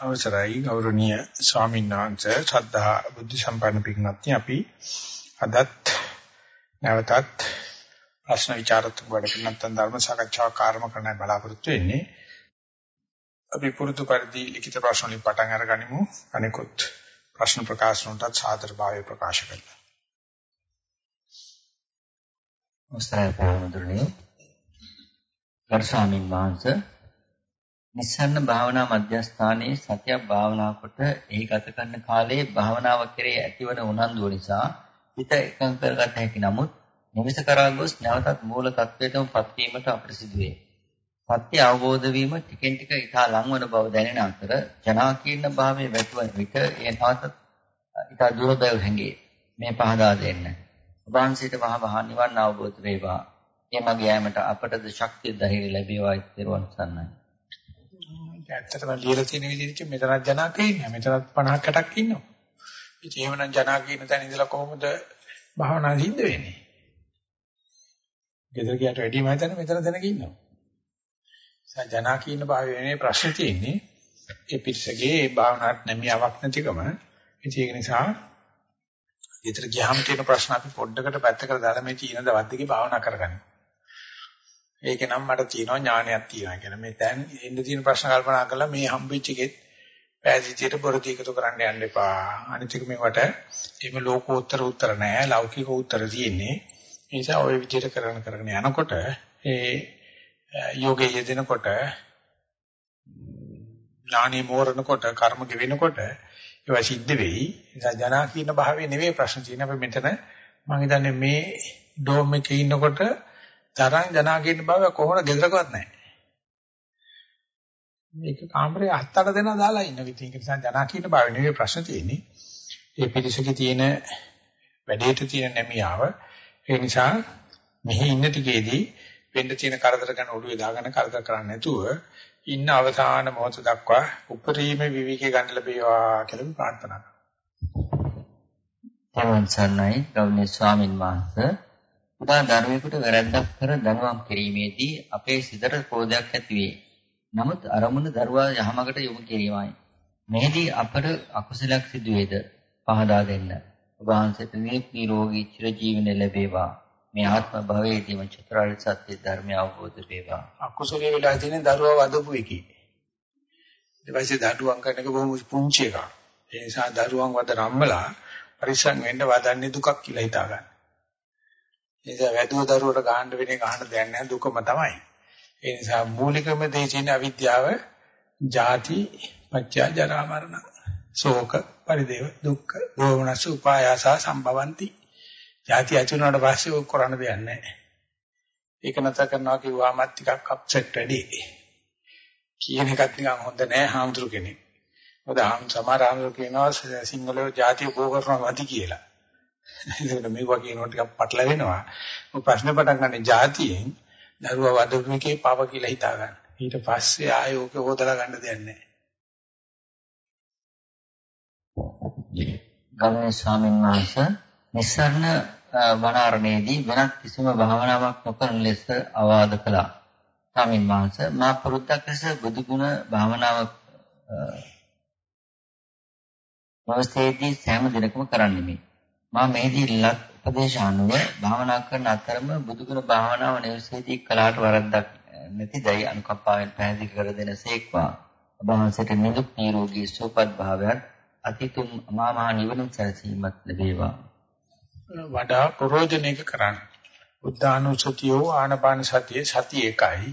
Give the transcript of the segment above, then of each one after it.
අවසරයි ගෞරවනීය ස්වාමීන් වහන්සේ. ශ්‍රද්ධා බුද්ධ සම්පන්න පිටුනත්නි අපි අදත් නැවතත් ප්‍රශ්න විචාරතුංග වැඩ පිළිබඳව ධර්ම සාකච්ඡාවක් ආරම්භ කරන්න බලාපොරොත්තු වෙන්නේ. අපි පුරුදු පරිදි ලිඛිත ප්‍රශ්න වලින් පටන් අරගනිමු. අනිකුත් ප්‍රශ්න ප්‍රකාශන වලට සාදර භාවය ප්‍රකාශ කරලා. අවසරයි පාමුදුරනේ ගරු ස්වාමීන් වහන්සේ නිස්සන්න භාවනා මධ්‍යස්ථානයේ සතියක් භාවනා කොට එහි ගත කරන කාලයේ භාවනාව කෙරේ ඇතිවන උනන්දුව නිසා හිත එකඟ කරගත හැකි නමුත් නිමිස කරා ගොස් නැවතත් මූල තත්වයටම පත්වීමට අපට සිදුවේ. සත්‍ය අවබෝධ වීම ටිකෙන් ටික ඉතා ලංවන බව දැනෙන අතර ජනාකීර්ණ භාවයේ වැටුවන විට එය නැවත ඉතා දුර බව හැඟේ. මේ පහදා දෙන්න. ඔබාන්සිට මහ මහ නිවන් අවබෝධ වේවා. මේ මගේ යෑමට අපටද ශක්තිය ධෛර්ය ලැබේවා ඉතිරුවන් සන්නයි. ඇත්තටම ලියලා තියෙන විදිහට මෙතනත් ජනාක ඉන්නේ. මෙතනත් 50ක් 60ක් ඉන්නවා. ඉතින් එහෙමනම් ජනාක ඉන්න තැන ඉඳලා කොහොමද භාවනා සිද්ධ වෙන්නේ? ගෙදර ගියට වැඩිම හිතන්නේ මෙතන දැනක ඉන්නවා. ඒ ජනාක ඉන්න භාවය වෙනේ ප්‍රශ්නේ තියෙන්නේ. ඒ පිටසගේ ඒ භාවනාවට නැමියාවක් නැතිකම. ඉතින් ඒක නිසා ගෙදර ගියාම තියෙන ප්‍රශ්න අපි පොඩ්ඩකට පැත්තකට දාලා මේ තීන දවද්දගේ භාවනා කරගන්න. ඒක නම් මට තියෙනවා ඥානයක් තියෙනවා කියන මේ දැන් එන්න තියෙන ප්‍රශ්න කල්පනා කරලා මේ හම්බෙච්ච එකෙත් පෑදීතියට බොරදී එකතු කරන්න යන්න එපා. අනිත් එක මේවට එහෙම ලෝකෝත්තර උත්තර නැහැ. ලෞකික උත්තර තියෙන්නේ. ඒ නිසා ওই විදිහට කරන කරගෙන යනකොට ඒ යෝගයේ යෙදෙනකොට ඥානෙ මෝරනකොට කර්ම ගෙවෙනකොට ඒවා සිද්ධ වෙයි. ඒ නිසා ජනා කියන භාවයේ නෙවෙයි ප්‍රශ්න තියෙන්නේ. අපි මෙතන මම හිතන්නේ මේ ඩෝම් එකේ ඉන්නකොට තරම් ජනාගීන බව කොහොමද ගෙදරකවත් නැහැ. මේක කාමරේ හත් අට දෙනා දාලා ඉන්න විදිහ. ඒක නිසා ජනාකීන බව නෙවෙයි ප්‍රශ්න තියෙන්නේ. ඒ පිරිසකේ තියෙන වැඩේට තියෙන නැමියාව. ඒ නිසා මෙහි ඉන්න ටිකේදී වෙන්න තියෙන කරදර ගැන ඔළුවේ දාගෙන කරදර කරන්නේ නැතුව ඉන්න අවසාන මොහොත දක්වා උපරිම විවිකේ ගන්න ලැබේවා කියලා ප්‍රාර්ථනා කරනවා. තවන් සර්ණයි ගෞරවනීය ස්වාමින් වහන්සේ කුඩා දරුවෙකුට වැරැද්දක් කර දඬුවම් කිරීමේදී අපේ සිතට ක්‍රෝධයක් ඇති වේ. නමුත් අරමුණ දරුවා යහමකට යොමු කිරීමයි. මෙහිදී අපට අකුසලයක් සිදු වේද පහදා දෙන්න. ඔබ වහන්සේට නිරෝගී චිරජීවන ලැබේවා. මේ ආත්ම භවයේදීම චතුරාර්ය සත්‍ය ධර්මය අවබෝධ වේවා. අකුසලයේ වෙලා තියෙන දරුවා වදපු එකේ. ඊට පස්සේ දඬුවම් කරන එක බොහොම පුංචි එකක්. ඒ නිසා දරුවන් වද රම්මලා පරිස්සම් වෙන්න වදන්නේ දුකක් කියලා හිතා ගන්න. ඒ නිසා වැදුව දරුවට ගහන්න වෙන ගහන්න දෙයක් නැහැ දුකම තමයි. ඒ නිසා මූලිකම දේ තියෙන අවිද්‍යාව ජාති පත්‍ය ජරා මරණ ශෝක පරිදේව දුක්ඛ දෝමනස උපායාස සම්භවಂತಿ. ජාති අචුනට පස්සේ ඔක් කරන්න දෙයක් නැහැ. ඒක නැතර කරනවා කිව්වමත් ටිකක් අප්සෙට් වැඩි. කියන එකත් නිකන් හොඳ නෑ හාමුදුරු කෙනෙක්. මොකද හාම් සමහර හාමුදුරු කියනවා සිංහලෝ ජාතිය බෝ කරනවා වැඩි කියලා. ඒකට මේවා කියනවා ටිකක් පටලවෙනවා. මොකද ප්‍රශ්න පටන් ගන්න જાතියෙන් දරුවා වදපුකේ පාව කියලා හිතා ගන්න. ඊට පස්සේ ආයෙ ඕක හොදලා ගන්න දෙයක් නැහැ. ගෞරවනීය ස්වාමීන් වහන්සේ නිස්සරණ වනාරණයේදී වෙනත් කිසිම භාවනාවක් නොකරන ලෙස අවවාද කළා. ස්වාමීන් වහන්සේ මා පුරුද්දක් ලෙස බුදු ගුණ භාවනාවක් අවස්ථේදී සෑම දිනකම කරන්නෙමි. මා මෙහිදී ලත් උපදේශ අනුව භාවනා කරන අතරම බුදුගුණ භාවනාව නිවසේදී කලහට වරද්දක් නැතිදයි අනුකම්පාවෙන් පැහැදිලි කර දෙනසේක්වා. ඔබවහන්සේට නිදුක් නිරෝගී සුවපත් භාවයත් අතිතුම් අමා මහ නිවන සැලසීමත් ලැබේවා. වඩා ප්‍රෝජනයක කරන්න. බුද්ධානුසතියෝ ආනපාන සතිය සතිය එකයි.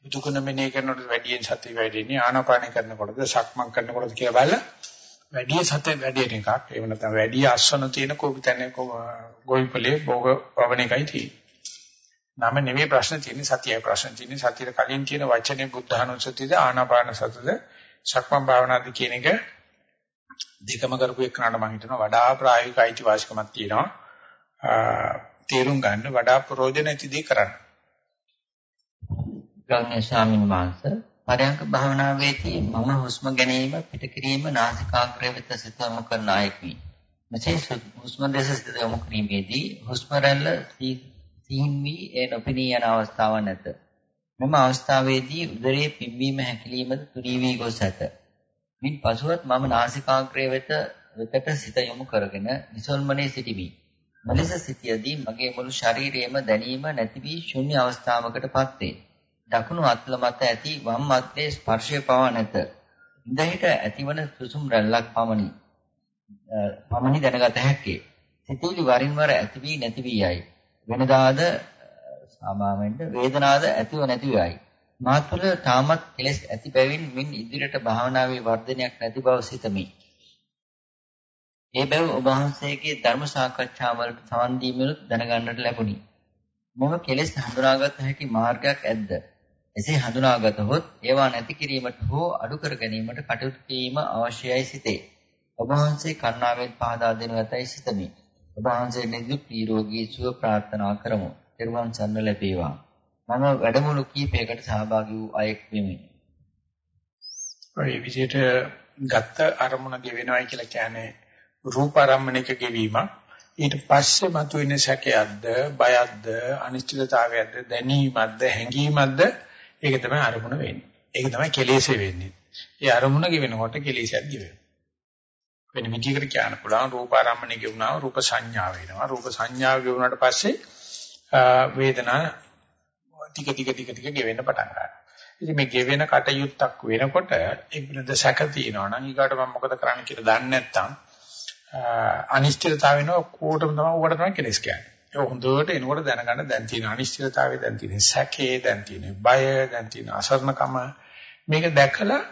බුදුගුණ මෙනෙහි කරනකොට වැඩියෙන් සතිය වැඩින්නේ ආනපාන කරනකොටද සක්මන් කරනකොටද කියලා බලලා වැඩි සතේ වැඩි එකක්. ඒව නැත්නම් වැඩි ආස්වන තියෙන කෝපිතන්නේ ගොවිපලේ භෝග පවන එකයි තියෙන්නේ. නම නෙමෙයි ප්‍රශ්න තියෙන්නේ සතියයි ප්‍රශ්න තියෙන්නේ සතියේ කලින් කියන වචනේ බුද්ධානුස්සතියද ආනාපාන සතියද සක්මන් භාවනාද කියන එක දෙකම කරපු එකනට මම හිතනවා වඩා ප්‍රායෝගික අයිතිවාසිකමක් තියෙනවා. තේරුම් ගන්න වඩා ප්‍රයෝජන ඇතිදී කරන්න. ගෞරවනීය ස්වාමීන් වහන්සේ පරයන්ක භාවනාවේදී මම හුස්ම ගැනීම පිට කිරීම නාසිකාග්‍රය වෙත සිත යොමු කරන අයෙක්මි. මෙසේ හුස්ම දෙස සිත යොමු කිරීමේදී හුස්ම රැල්ල සිහින් වී ඒ නොපෙනී යන අවස්ථාවක් නැත. මෙම අවස්ථාවේදී උදරයේ පිම්වීම හැකිලීමද තුනී වී ගොස් ඇත. මින් පසුවත් මම නාසිකාග්‍රය වෙත වෙතට සිත යොමු කරගෙන නිසල්මනේ සිටිමි. මෙලෙස සිටියදී මගේ මුළු ශරීරයේම දැනීම නැති වී ශුන්‍ය අවස්ථාවකටපත් වේ. දකුණු අත්ල මත ඇති වම් අත්ලේ ස්පර්ශය පවා නැත. ඉඳහිට ඇතිවන සුසුම් රැල්ලක් පමණි. පමණි දැනගත හැක්කේ. සිතුවිලි වරින් වර ඇති වී නැති වී යයි. වෙනදාද සාමාන්‍යයෙන් වේදනාද ඇතිව නැති වී මා තුළ තාමත් කෙලෙස් ඇති බැවින් මින් ඉදිරියට භාවනාවේ වර්ධනයක් නැති බව සිතමි. ඒ බැව් ඔබ වහන්සේගේ ධර්ම සාකච්ඡාවලට සමන් දීමෙනුත් දැනගන්නට ලැබුණි. මෙම කෙලෙස් හඳුනාගත හැකි මාර්ගයක් ඇද්ද? එසේ හඳුනාගතහොත් ඒවා නැති කිරීමට හෝ අඩු කර ගැනීමට කටයුතු කිරීම අවශ්‍යයි සිතේ. ඔබ වහන්සේ කරුණාවෙන් පහදා දෙනු ඇතයි සිතමි. ඔබ වහන්සේ නිදුක් නිරෝගී සුව ප්‍රාර්ථනා කරමු. ත්වන් සන්න ලැබේවා. මම වැඩමුළු කීපයකට සහභාගී වූ අයෙක් වෙමි. ඔය විදිහට ගත්ත අරමුණ ගෙවෙනවයි කියලා කියන්නේ රූප ආරම්මණයක ගෙවීමක්. ඊට පස්සේ මතුවෙන සැකයක්ද, බයක්ද, අනිශ්චිතතාවයක්ද, දැනීමක්ද, හැඟීමක්ද ඒක තමයි අරමුණ වෙන්නේ. ඒක තමයි කෙලෙසේ වෙන්නේ. ඒ අරමුණ ගෙවෙනකොට කෙලෙසයක් ගෙවෙනවා. වෙන විදිහකට කියන්න පුළුවන් රූප ආරම්මණය ගෙවුණාම රූප සංඥා වෙනවා. රූප සංඥාව ගෙවුණාට පස්සේ වේදනා ටික ටික ටික ටික ගෙවෙන්න පටන් ගන්නවා. ඉතින් මේ ගෙවෙන කටයුත්තක් වෙනකොට ඒ පිළිද සැක තියෙනවා නම් ඊගාට මම මොකද කරන්න කියලා දන්නේ නැත්නම් අනිශ්චිතතාව වෙනවා කොටම තමයි උකට තමයි කෙලස් කියන්නේ. ඒක හොඳට එනකොට දැනගන්න දැන් තියෙන අනිශ්චිතතාවය දැන් තියෙන සැකේ දැන් තියෙන බය දැන් තියෙන අසරණකම මේක දැකලා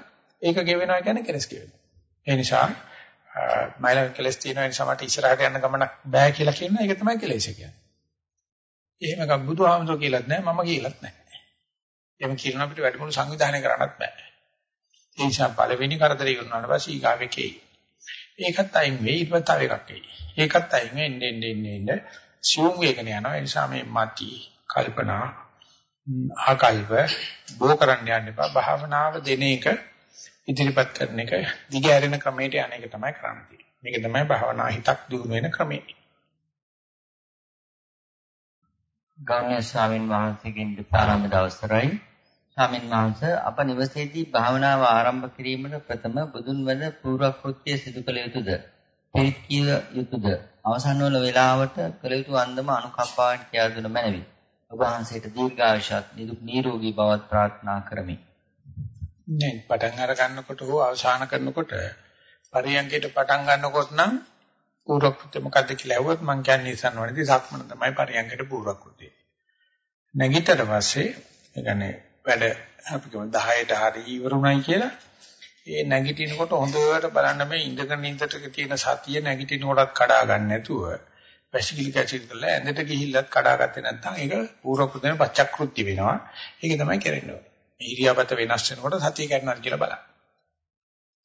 ඒක ගෙවෙනවා කියන්නේ කෙලස් ගෙවෙනවා. ඒ නිසා මයිලන් කෙලස් තියෙන නිසා මට ඉස්සරහට යන්න ගමනක් බෑ කියලා කියනවා ඒක තමයි කෙලෙස කියන්නේ. එහෙම එකක් බුදුහාමුදුරුවෝ කියලාත් නැහැ මම කියලාත් නැහැ. එහෙම කියන අපිට වැඩමුළු සංවිධානය කරන්නත් බෑ. ඒ නිසා පළවෙනි කරදරේ කරනාට පස්සේ ඊගාවෙකේ. ඒකත් අයින් වෙයි ඊට පස්සේ තව එකක් එයි. ඒකත් අයින් වෙන්නේ එන්නේ එන්නේ එන්නේ සිවුම් වේගන යනවා. ඒ නිසා මේ මති කල්පනා ආකල්ප බෝ කරන්න යන්න එපා. භාවනාව දෙන එක ඉදිරිපත් කරන එක දිගහැරෙන ක්‍රමයට යන එක තමයි කරන්න තියෙන්නේ. මේක තමයි භාවනා හිතක් දිනු වෙන ක්‍රමය. ගෞරවනීය ස්වාමින් වහන්සේගෙන් ප්‍රාරම්භ දවසරයි ස්වාමින් වහන්සේ අප නිවසේදී භාවනාව ආරම්භ කිරීමට ප්‍රථම බුදුන් වද පූර්වකෘත්‍ය සිදු කළ යුතුද පිරිත් කිය යුතුද? අවසන් වන වේලාවට කළ යුතු අන්දම අනුකම්පාවෙන් කියා දුන මැනවි. ඔබ වහන්සේට දීර්ඝායුෂත් නිදුක් නිරෝගී බවත් ප්‍රාර්ථනා කරමි. නේ පටන් අර ගන්නකොට හෝ අවසන් කරනකොට පරියන්කයට පටන් ගන්නකොට නම් පූර්වකෘත්‍ය මොකද්ද කියලා ඇහුවොත් මං කියන්නේ ඉස්සන් වලදී සක්මන තමයි පරියන්කට පූර්වකෘත්‍ය. නැගිටට පස්සේ ඒ කියන්නේ වැඩ අපි කියමු 10ට හරි ඉවරුණයි කියලා ඒ නැගිටිනකොට හොඳට බලන්න මේ ඉඳගෙන ඉඳට තියෙන සතිය නැගිටිනකොටත් කඩා ගන්න නැතුව වැසිකිලි කැචිලි කරලා ඇඳට ගිහිල්ලත් කඩාගත්තේ නැත්නම් ඒක පූර්වකෘත්‍යම පච්චක්‍ෘත්‍ය වෙනවා. ඒක තමයි කරන්නේ. ඉරියාපත වෙනස් වෙනකොට සතිය කැඩනවා කියලා බලන්න.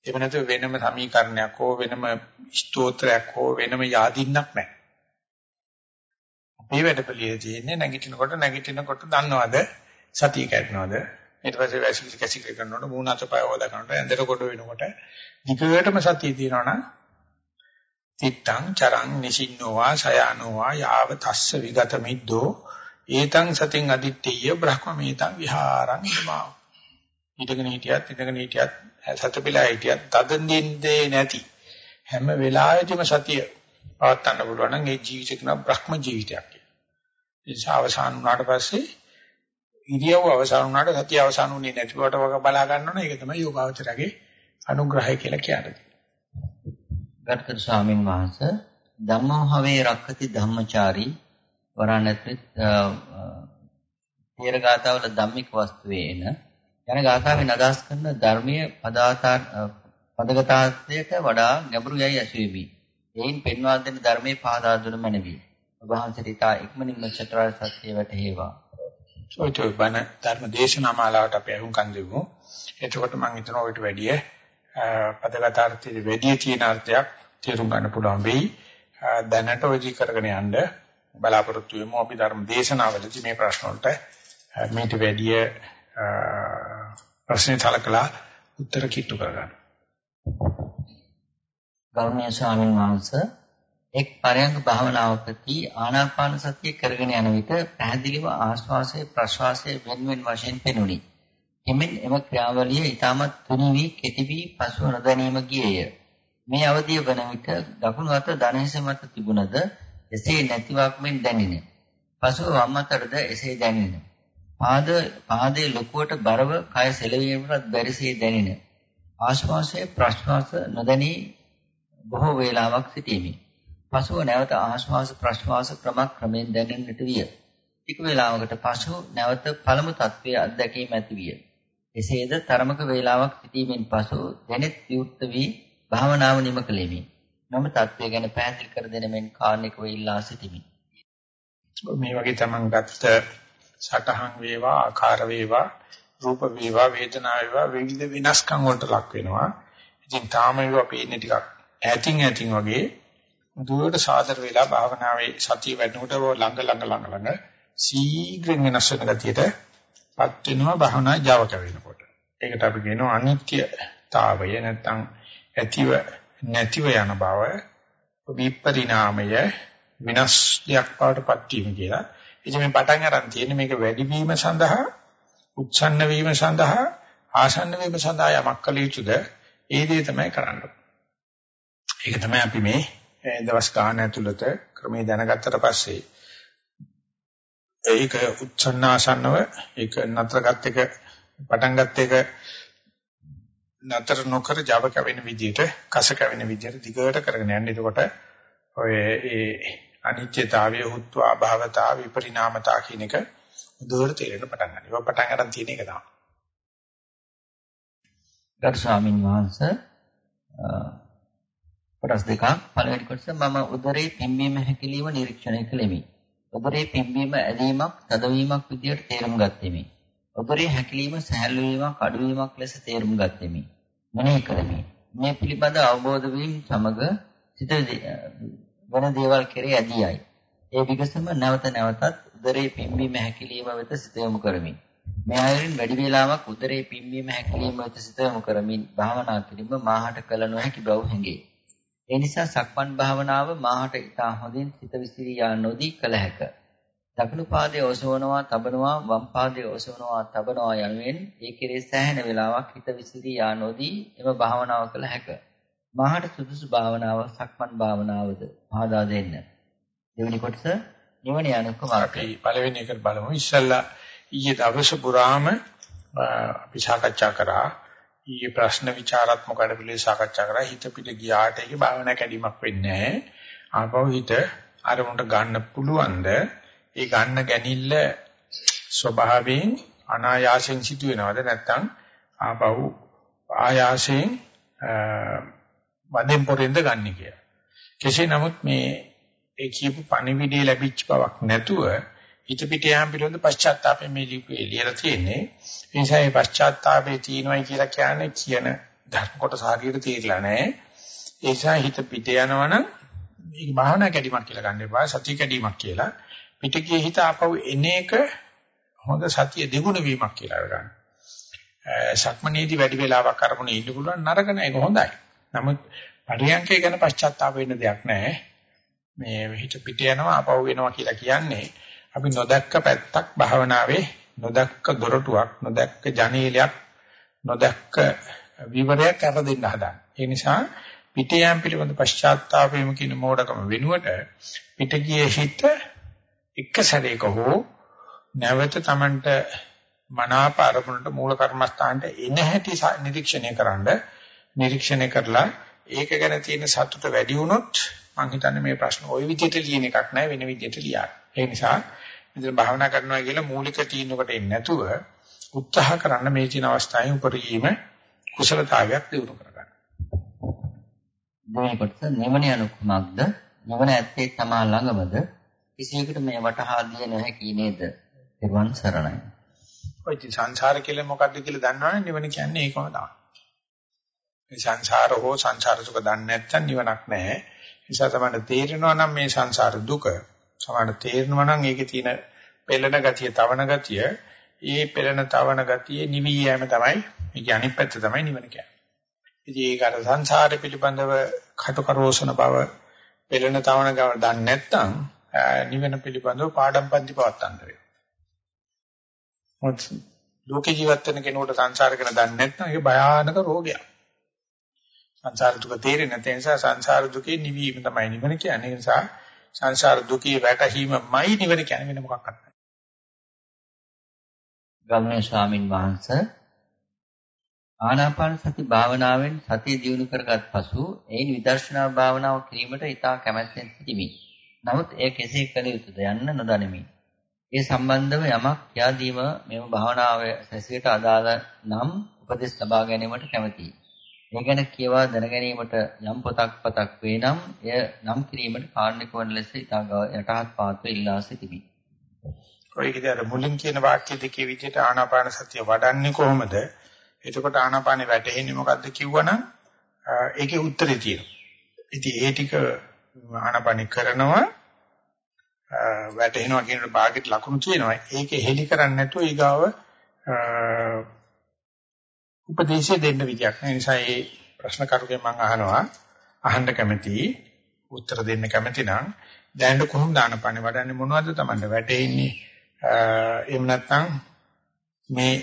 එහෙම නැත්නම් වෙනම සමීකරණයක් හෝ වෙනම ස්තෝත්‍රයක් හෝ වෙනම yaadින්නක් නැහැ. අපේ වැඩපිළිවෙල තියෙන්නේ නැගිටිනකොට නැගිටිනකොට දන්නවද සතිය කැඩනවද ඊට පස්සේ වැසිකිලි කැසිකිලි කරනකොට මූණ අතපය හොදා කරනකොට ඇඳට කොට වෙනකොට දිගටම සතිය තියෙනවනම් තිත්තං චරං නිසින්නෝවා සයානෝවා යාව තස්ස විගත මිද්දෝ ඒතං සතින් අදිත්තේය බ්‍රහ්මමේතං විහාරං ඉදමාව ඉඳගෙන හිටියත් ඉඳගෙන හිටියත් සතපිලා හිටියත් තදින්දේ නැති හැම වෙලාවෙදිම සතිය පවත්වන්න පුළුවන් නම් ඒ ජීවිතේ කියන බ්‍රහ්ම ජීවිතයක් කියලා. ඒ නිසා අවසන් වුණාට පස්සේ ඉරියව් අවසන් වුණාට සතිය අවසන් වුණේ නැති බවට වග බලා ගන්නවනේ ඒක තමයි යෝගාවචරගේ අනුග්‍රහය කියලා කියන්නේ. ගරුතර ස්වාමින් වහන්සේ ධම්මෝහවේ රක්කති ධම්මචාරී වරණත්‍රි තේරගාතාවල ධම්මික වස්තුවේ එන යන ගාථාවෙන් අදහස් කරන ධර්මීය පදාතාර පදගතාර්ථයට වඩා ගැඹුරු යයි ඇසුවේවි. එයින් පෙන්වා දෙන ධර්මයේ පාදා දුන මැනවි. ඔබ වහන්සේට ඉතා ඉක්මනින්ම චතුරාර්ය සත්‍ය වැටහෙවා. ඔය බණ ධර්ම දේශනා මාලාවට අපි අහුම්කන් දෙමු. එතකොට මම හිතනවා ඔයිට වැඩිය පදගතාර්ථයේ වැඩි තියෙන අර්ථයක් තේරුම් ගන්න පුළුවන් වෙයි. දැනට ඔය ජී කරගෙන යන්න බලාපොරොත්තු වෙමු අපි ධර්ම දේශනාවලදී මේ ප්‍රශ්න වලට මේට වැඩිය ප්‍රශ්නේ සලකලා උත්තර කිට්ටු කරගන්න. ගෞරවනීය ස්වාමීන් වහන්සේ එක් පරයන්ක භාවනාවකදී ආනාපාන සතිය කරගෙන යන විට පැහැදිලිව ආශ්වාසය ප්‍රශ්වාසය වෙන වෙන වශයෙන් පෙනුනි. එමෙන් එම ක්‍රියාවලිය ඊටමත් තුනි වී කෙටි වී පසුව නොදැනීම ගියේය. මේ අවධිය වන විට දකුණු අත දණහිස මත තිබුණද එසේ නැතිවක් මෙන් දැනින. පසුව වම් අතටද එසේ දැනින. පාද පාදයේ ලොකුවට බරව කය සෙලවීමට බැරිසේ දැනින. ආශ්වාසයේ ප්‍රශ්වාස නොදැනී බොහෝ වේලාවක් සිටීමි. පසුව නැවත ආශ්වාස ප්‍රශ්වාස ක්‍රමක්‍රමයෙන් දැනෙන්නට විය. ටික වේලාවකට පසු නැවත පළමු තත්ත්වයේ අත්දැකීම ඇති විය. එසේද තරමක වේලාවක් සිටීමෙන් පසු දැනෙත් විවුර්ත වී භාවනාව නිම කළෙමි. මම තත්ත්වය ගැන පැහැදිලි කර දෙන මෙන් කාර්නිකව ඉල්ලා සිටිමි. මේ වගේ තමන් ගත්ත සටහන් වේවා ආකාර වේවා රූප වේවා වේදනා වේවා විවිධ විනාශකම් වලට ලක් වෙනවා. ඉතින් තාම ඒවා පේන්නේ ටිකක් ඈතින් ඈතින් වගේ දුරට සාදර වෙලා භාවනාවේ සතිය වැඩනකොට ළඟ ළඟ ළඟ ළඟ සීඝ්‍රයෙන් වෙනස් වෙන ගතියටපත් වෙනවා භාවනා Java කරනකොට. ඒකට අපි කියනවා අනිත්‍යතාවය නැත්නම් ඇතිව නැතිව යන බව විපරිණාමය විනාශයක් බවටපත් වීම කියලා. ඉතින් මේ පටන් අරන් තියෙන්නේ මේක වැඩි වීම සඳහා උච්ඡන්න වීම සඳහා ආසන්න වීම සඳහා යමක් කළ යුතුද ඒ දේ තමයි කරන්න. ඒක තමයි අපි මේ දවස් ගාන ඇතුළත ක්‍රමේ දැනගත්තට පස්සේ ඒක උච්ඡන්න ආසන්නව ඒක නතරගත් එක පටන් ගත්ත එක නතර නොකර Java කැවෙන විදිහට කස කැවෙන විදිහට දිගට කරගෙන යන්න. එතකොට ඔය ඒ අනිත්‍යතාවය හුත්වා භවතා විපරිණාමතා කියන එක දුර තේරෙන්න පටන් ගන්නවා. ඒක පටන් ගන්න තියෙන එක තමයි. ගරු ස්වාමීන් වහන්සේ කොටස් දෙකක් පළවෙනි කොටස මම උදරේ පිම්බීම හැකිලිම නිරීක්ෂණය කළෙමි. උදරේ පිම්බීම ඇදීමක් තදවීමක් විදියට තේරුම් ගත්තෙමි. උදරේ හැකිලිම සහැල්ලු වීමක් අඩුවීමක් ලෙස තේරුම් ගත්තෙමි. මෙනෙහි කරමි. මේ පිළිබඳ අවබෝධ වීම සමග සිත වෙන දේවල් කෙරේ ඇදී යයි. ඒ විගසම නැවත නැවතත් උදරේ පිම්බීම හැකිලිම වෙත සිත යොමු කරමි. මේ අයරින් වැඩි වේලාවක් උදරේ පිම්බීම හැකිලිම වෙත සිත යොමු කරමින් භාවනා කිරීම මාහට කල නොහැකි බව හැඟේ. ඒ නිසා සක්මන් භාවනාව මාහට ඉතා හොඳින් සිත විසිරී යා නොදී කළ හැකිය. දකුණු පාදයේ ඔසවනවා, තබනවා, වම් පාදයේ ඔසවනවා, තබනවා යනුවෙන් ඒ කෙරේ සෑහෙන වේලාවක් හිත විසිරී යා නොදී එම භාවනාව කළ හැකිය. මාහට සුදුසු භාවනාව සක්මන් භාවනාවද පහදා දෙන්න. දෙවෙනි කොටස නිවන යනුකම අපි පළවෙනි එකට බලමු. ඉස්සල්ලා ඊයේ දවස පුරාම අපි සාකච්ඡා කරා. ඊයේ ප්‍රශ්න විචාරාත්මක වැඩපිළිවෙල සාකච්ඡා කරා. හිත පිට ගියාට ඒක භාවනා කැඩීමක් වෙන්නේ නැහැ. ආපහු හිත අරමුණට ගන්න පුළුවන්ද? ඒ ගන්න ගැනීමල ස්වභාවයෙන් අනායාසයෙන් සිදු වෙනවද නැත්නම් ආපහු ආයාසයෙන් වදෙන් පොරෙන්ද ගන්න කියලා. කෙසේ නමුත් මේ ඒ කියපු පණිවිඩය ලැබිච්ච බවක් නැතුව හිත පිට යාම පිළිබඳ පශ්චාත්තාපයෙන් මේ ලිපියේ ලියලා තියෙන්නේ. ඒ නිසා මේ පශ්චාත්තාපේ තියෙනවයි කියලා කියන්නේ කියන ධර්ම කොටස හරියට තේරිලා නැහැ. ඒ නිසා හිත පිට යනවනම් මේක භාවනා කැඩීමක් කියලා ගන්න එපා සතිය කැඩීමක් කියලා. පිටකයේ හිත ආපහු එන එක හොඳ සතිය දෙගුණ වීමක් කියලා ගන්න. සක්මනේදී වැඩි වෙලාවක් අරමුණේ ඉන්න පුළුවන් නරක නෑ ඒක හොඳයි. නමුත් පරියන්කේ ගැන පශ්චාත්තාප වෙන්න දෙයක් නෑ. මේ හිත පිට යනවා ආපහු වෙනවා කියලා කියන්නේ අපි නොදැක්ක පැත්තක් භාවනාවේ නොදැක්ක දොරටුවක් නොදැක්ක ජනේලයක් නොදැක්ක විවරයක් අර දෙන්න හදන. ඒ නිසා පිට යෑම පිළිබඳ පශ්චාත්තාපයම කියන මෝඩකම වෙනුවට පිට ගියේ හිත එක සැරේක හෝ නැවත Tamanට මනාප අරමුණට මූල කර්මස්ථානට එන හැටි නිරීක්ෂණය කරන්න නිරීක්ෂණය කරලා ඒක ගැන තියෙන සතුට වැඩි වුණොත් මම හිතන්නේ මේ ප්‍රශ්න ওই විදිහට ලියන එකක් නෑ වෙන විදිහට ලියන්න. ඒ නිසා මෙතන භාවනා කරනවා කියලා මූලික තීන්දුවකට එන්නේ නැතුව උත්සාහ කරන්න මේ තියෙන අවස්ථාවේ උපරිම කුසලතාවයක් දිනු කරගන්න. දෙවෙනි කොටස නිවන යනු කුමක්ද? නිවන ඇත්තේ තමා ළඟමද? කිසියකට මේ වටහා දිය නොහැකි නේද? නිවන් සරණයි. ඔය සංසාර කියලා මොකක්ද කියලා දන්නවනේ නිවන කියන්නේ ඒකම තමයි. මේ සංසාර හෝ සංසාර සුඛ දන්නේ නැත්නම් නිවනක් නැහැ. නිසා තමයි තේරෙනවා නම් මේ සංසාර දුක සමහර තේරෙනවා නම් ඒකේ තියෙන පෙළෙන ගතිය, තවන ගතිය, ඒ පෙළෙන තවන ගතිය නිවි යෑම තමයි මේකේ අනිත් පැත්ත තමයි නිවන කියන්නේ. ඉතින් ඒක අර සංසාරේ පිළිබඳව කටකරෝසන බව පෙළෙන තවන ගව දන්නේ නැත්නම් නිවන පිළිබඳව පාඩම් පන්ති පවත්තන්න වෙනවා. මොකද ලෝකේ ජීවත් වෙන කෙනෙකුට සංසාර ගැන දන්නේ නැත්නම් ඒක භයානක රෝගයක්. සංසාර දුක තේරෙන්නේ නැති නිසා සංසාර දුකේ නිවීම තමයි නිවන කියන්නේ. ඒ නිසා සංසාර දුකේ වැටහීමයි නිවන කියන්නේ වෙන මොකක්වත් නැහැ. ගෞරවනීය ස්වාමින් වහන්සේ ආනාපාන සති භාවනාවෙන් සතිය දියුණු කරගත් පසු එයින් විදර්ශනා භාවනාව කිරීමට ඉතා කැමැත්තෙන් සිටිමි. නමුත් එය කෙසේ කළ යුතුද යන්න නොදනිමි. ඒ සම්බන්ධව යමක් කියා දීම මෙම භාවනාව සැසියට අදාළ නම් උපදෙස් ලබා ගැනීමට කැමැතියි. මේ ගැන කියවා දැන ගැනීමට යම් පොතක් පතක් වේ නම් එය නම් කිරීමට කාරණික වන ලෙස ඉතා යටහත් පාත්ව ඉල්ලා සිටිමි. ඔය කිදර මුලින් කියන වාක්‍ය දෙකේ විදිහට ආනාපාන සතිය වඩන්නේ කොහොමද? එතකොට ආනාපානේ වැටෙන්නේ මොකද්ද කිව්වනම් ඒකේ උත්තරේ තියෙනවා. ඉතින් ඒ ටික ආනාපානේ කරනවා වැටෙනවා කියන භාගෙට ලකුණු තියෙනවා. ඒකේ හෙලි කරන්නේ නැතුව ඊගාව උපදේශය දෙන්න විදියක් නැහැ. නිසා මේ ප්‍රශ්න කරුගෙන් මම අහනවා අහන්න කැමතියි උත්තර දෙන්න කැමති නම් දැනට කොහොමද ආනපනේ වඩන්නේ මොනවද Tamanට වැටෙන්නේ එහෙම නැත්නම් මේ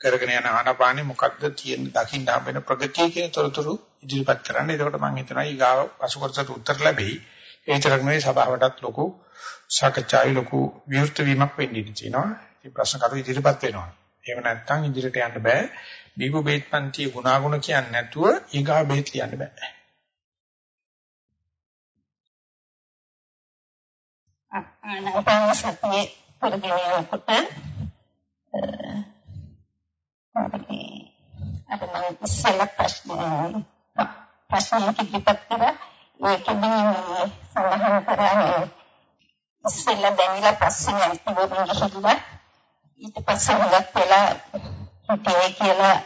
කරගෙන යන ආනපානේ මොකද්ද තියෙන දකින්න හම්බෙන ප්‍රගතිය කියන තොරතුරු ඉදිරිපත් කරන්න. එතකොට මම හිතනවා ඊගාව පසු කොටසට උත්තර ලැබෙයි. ඒ තරක් නෙවෙයි සභාවටත් ලොකු සාකච්ඡායි ලොකු විවෘත වීමක් වෙන්න ඉඩ තියෙනවා. මේ ප්‍රශ්න කරු ඉදිරිපත් වෙනවා. එහෙම නැත්නම් ඉදිරියට යන්න බෑ. බීබු බේත් පන්ති ගුණාගුණ කියන්නේ නැතුව ඊගා බේත් ලියන්න බෑ. ආනාපාන සතිය කරගෙන යනකොට අර මම ඉස්සෙල්ලා ප්‍රශ්න ප්‍රශ්න ඉදිරිපත් කරා ඒකෙදී සඳහන් කරන්නේ ඉස්සෙල්ලා දැනিলা පස්සේ නැතිවෙන්න ගිහිල්ලා ඊට පස්සේ හුඟක් වෙලා හිතේ කියලා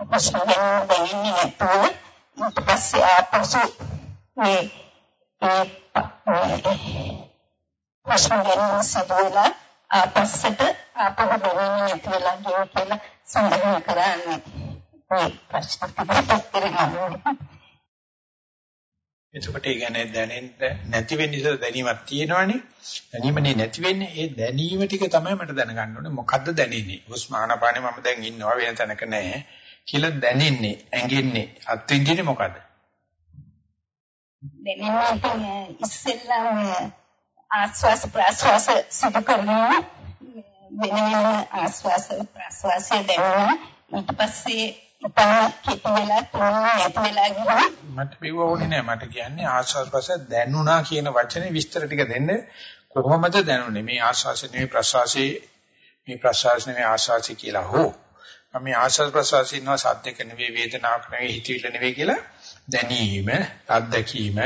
ප්‍රශ්න දෙන්නේ නැතුව ඊට පස්සේ ආපසු මේ ප්‍රශ්න දෙන්න සිදුවලා ආපස්සට ආපහු දෙන්නේ නැතුවලා ගිය කියලා සඳහන් කරන්නේ මේ ප්‍රශ්න පිටපත් කරගන්න. එතකොට ඒ කියන්නේ දැනෙන්න නැති වෙන්න ඉතල දැනීමක් තියෙනවනේ. දැනීමනේ නැති වෙන්නේ ඒ දැනීම ටික තමයි මට දැනගන්න ඕනේ. මොකද්ද දැනෙන්නේ? උස්මානපානේ මම දැන් ඉන්නවා වෙන තැනක නැහැ කියලා දැනෙන්නේ, ඇඟෙන්නේ, අත්විඳින්නේ මොකද්ද? දැනෙන්නේ ඉස්සෙල්ලාම ආස්වාස ප්‍රාස්වාස සිදු කරනවා. වෙන ආස්වාස ප්‍රාස්වාසය දැනෙනවා. ඊට පස්සේ මට බිව්ව ඕනේ නෑ. මට කියන්නේ ආස්වාද ප්‍රසාර දැනුණා කියන වචනේ විස්තර ටික දෙන්න කොහොමද දැනුනේ? මේ ආස්වාස නෙවෙයි ප්‍රසවාසී මේ ප්‍රසවාස නෙවෙයි ආස්වාසි කියලා හෝ. මම මේ ආස්වාද ප්‍රසවාසී ඉන්නවා සද්දක නෙවෙයි වේදනාවක් නෙවෙයි හිතවිල්ල නෙවෙයි කියලා දැනීම අත්දැකීම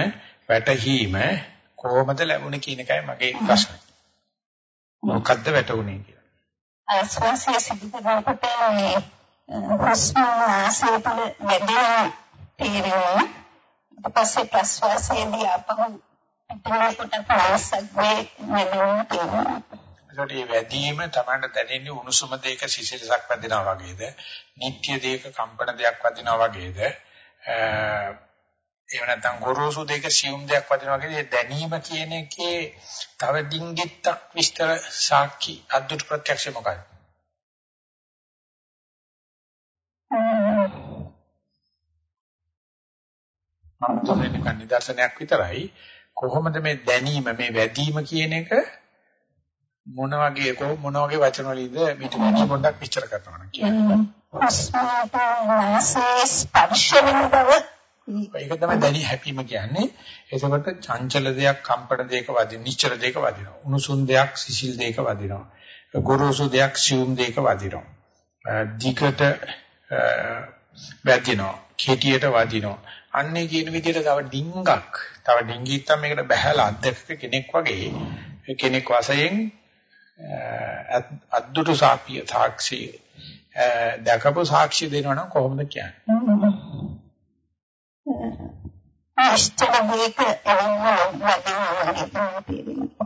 වැටහීම කොහොමද ලැබුණේ කියන එකයි මගේ ප්‍රශ්නේ. මොකද්ද වැටුනේ කියලා? ආස්වාසිය සිදු කරනකොට හුස්ම ආසය තුළ වැඩෙන තේරෙනවා. ඊට පස්සේ ප්‍රශ්වාසයේදී අපහු පිටරකට ප්‍රාසක් වේ වෙනවා තේරෙනවා. ඒකට මේ වැඩිම තමයි දැනෙන්නේ උණුසුම දෙයක සිසිලසක් වදිනවා වගේද, නිත්‍ය දෙයක කම්පන දෙයක් වදිනවා වගේද, එහෙම නැත්නම් ගොරෝසු දෙයක සියුම් දෙයක් වදිනවා වගේ දැනීම කියන එකේ තව ඩිංගිත්තක් විස්තර සාක්ෂි අද්දුට ප්‍රත්‍යක්ෂ මොකක්ද? අන්තමෙන් නිදර්ශනයක් විතරයි කොහොමද මේ දැනීම මේ වැදීම කියන එක මොන වගේ මොන වගේ වචන වලින්ද පිට පොඩ්ඩක් විස්තර කරනවා කියන්නේ. ඒක තමයි දැනි හැපීම කියන්නේ. එතකොට චංචල දෙයක්, කම්පන දෙයක වදින, නිශ්චල දෙයක වදිනවා. උණුසුම් දෙයක්, සිසිල් දෙයක වදිනවා. ගොරෝසු දෙයක්, සියුම් දෙයක වදිනවා. දිගට වැදිනවා. කෙටියට වදිනවා. අන්නේ කියන විදිහට තව ඩිංගක් තව ඩිංගීත්තම් මේකට බහැලා අධ්‍යක්ෂ කෙනෙක් වගේ කෙනෙක් වශයෙන් අද්දුටු සාපිය සාක්ෂි දැකපු සාක්ෂි දෙනවා නම් කොහොමද කියන්නේ? අෂ්ටමේක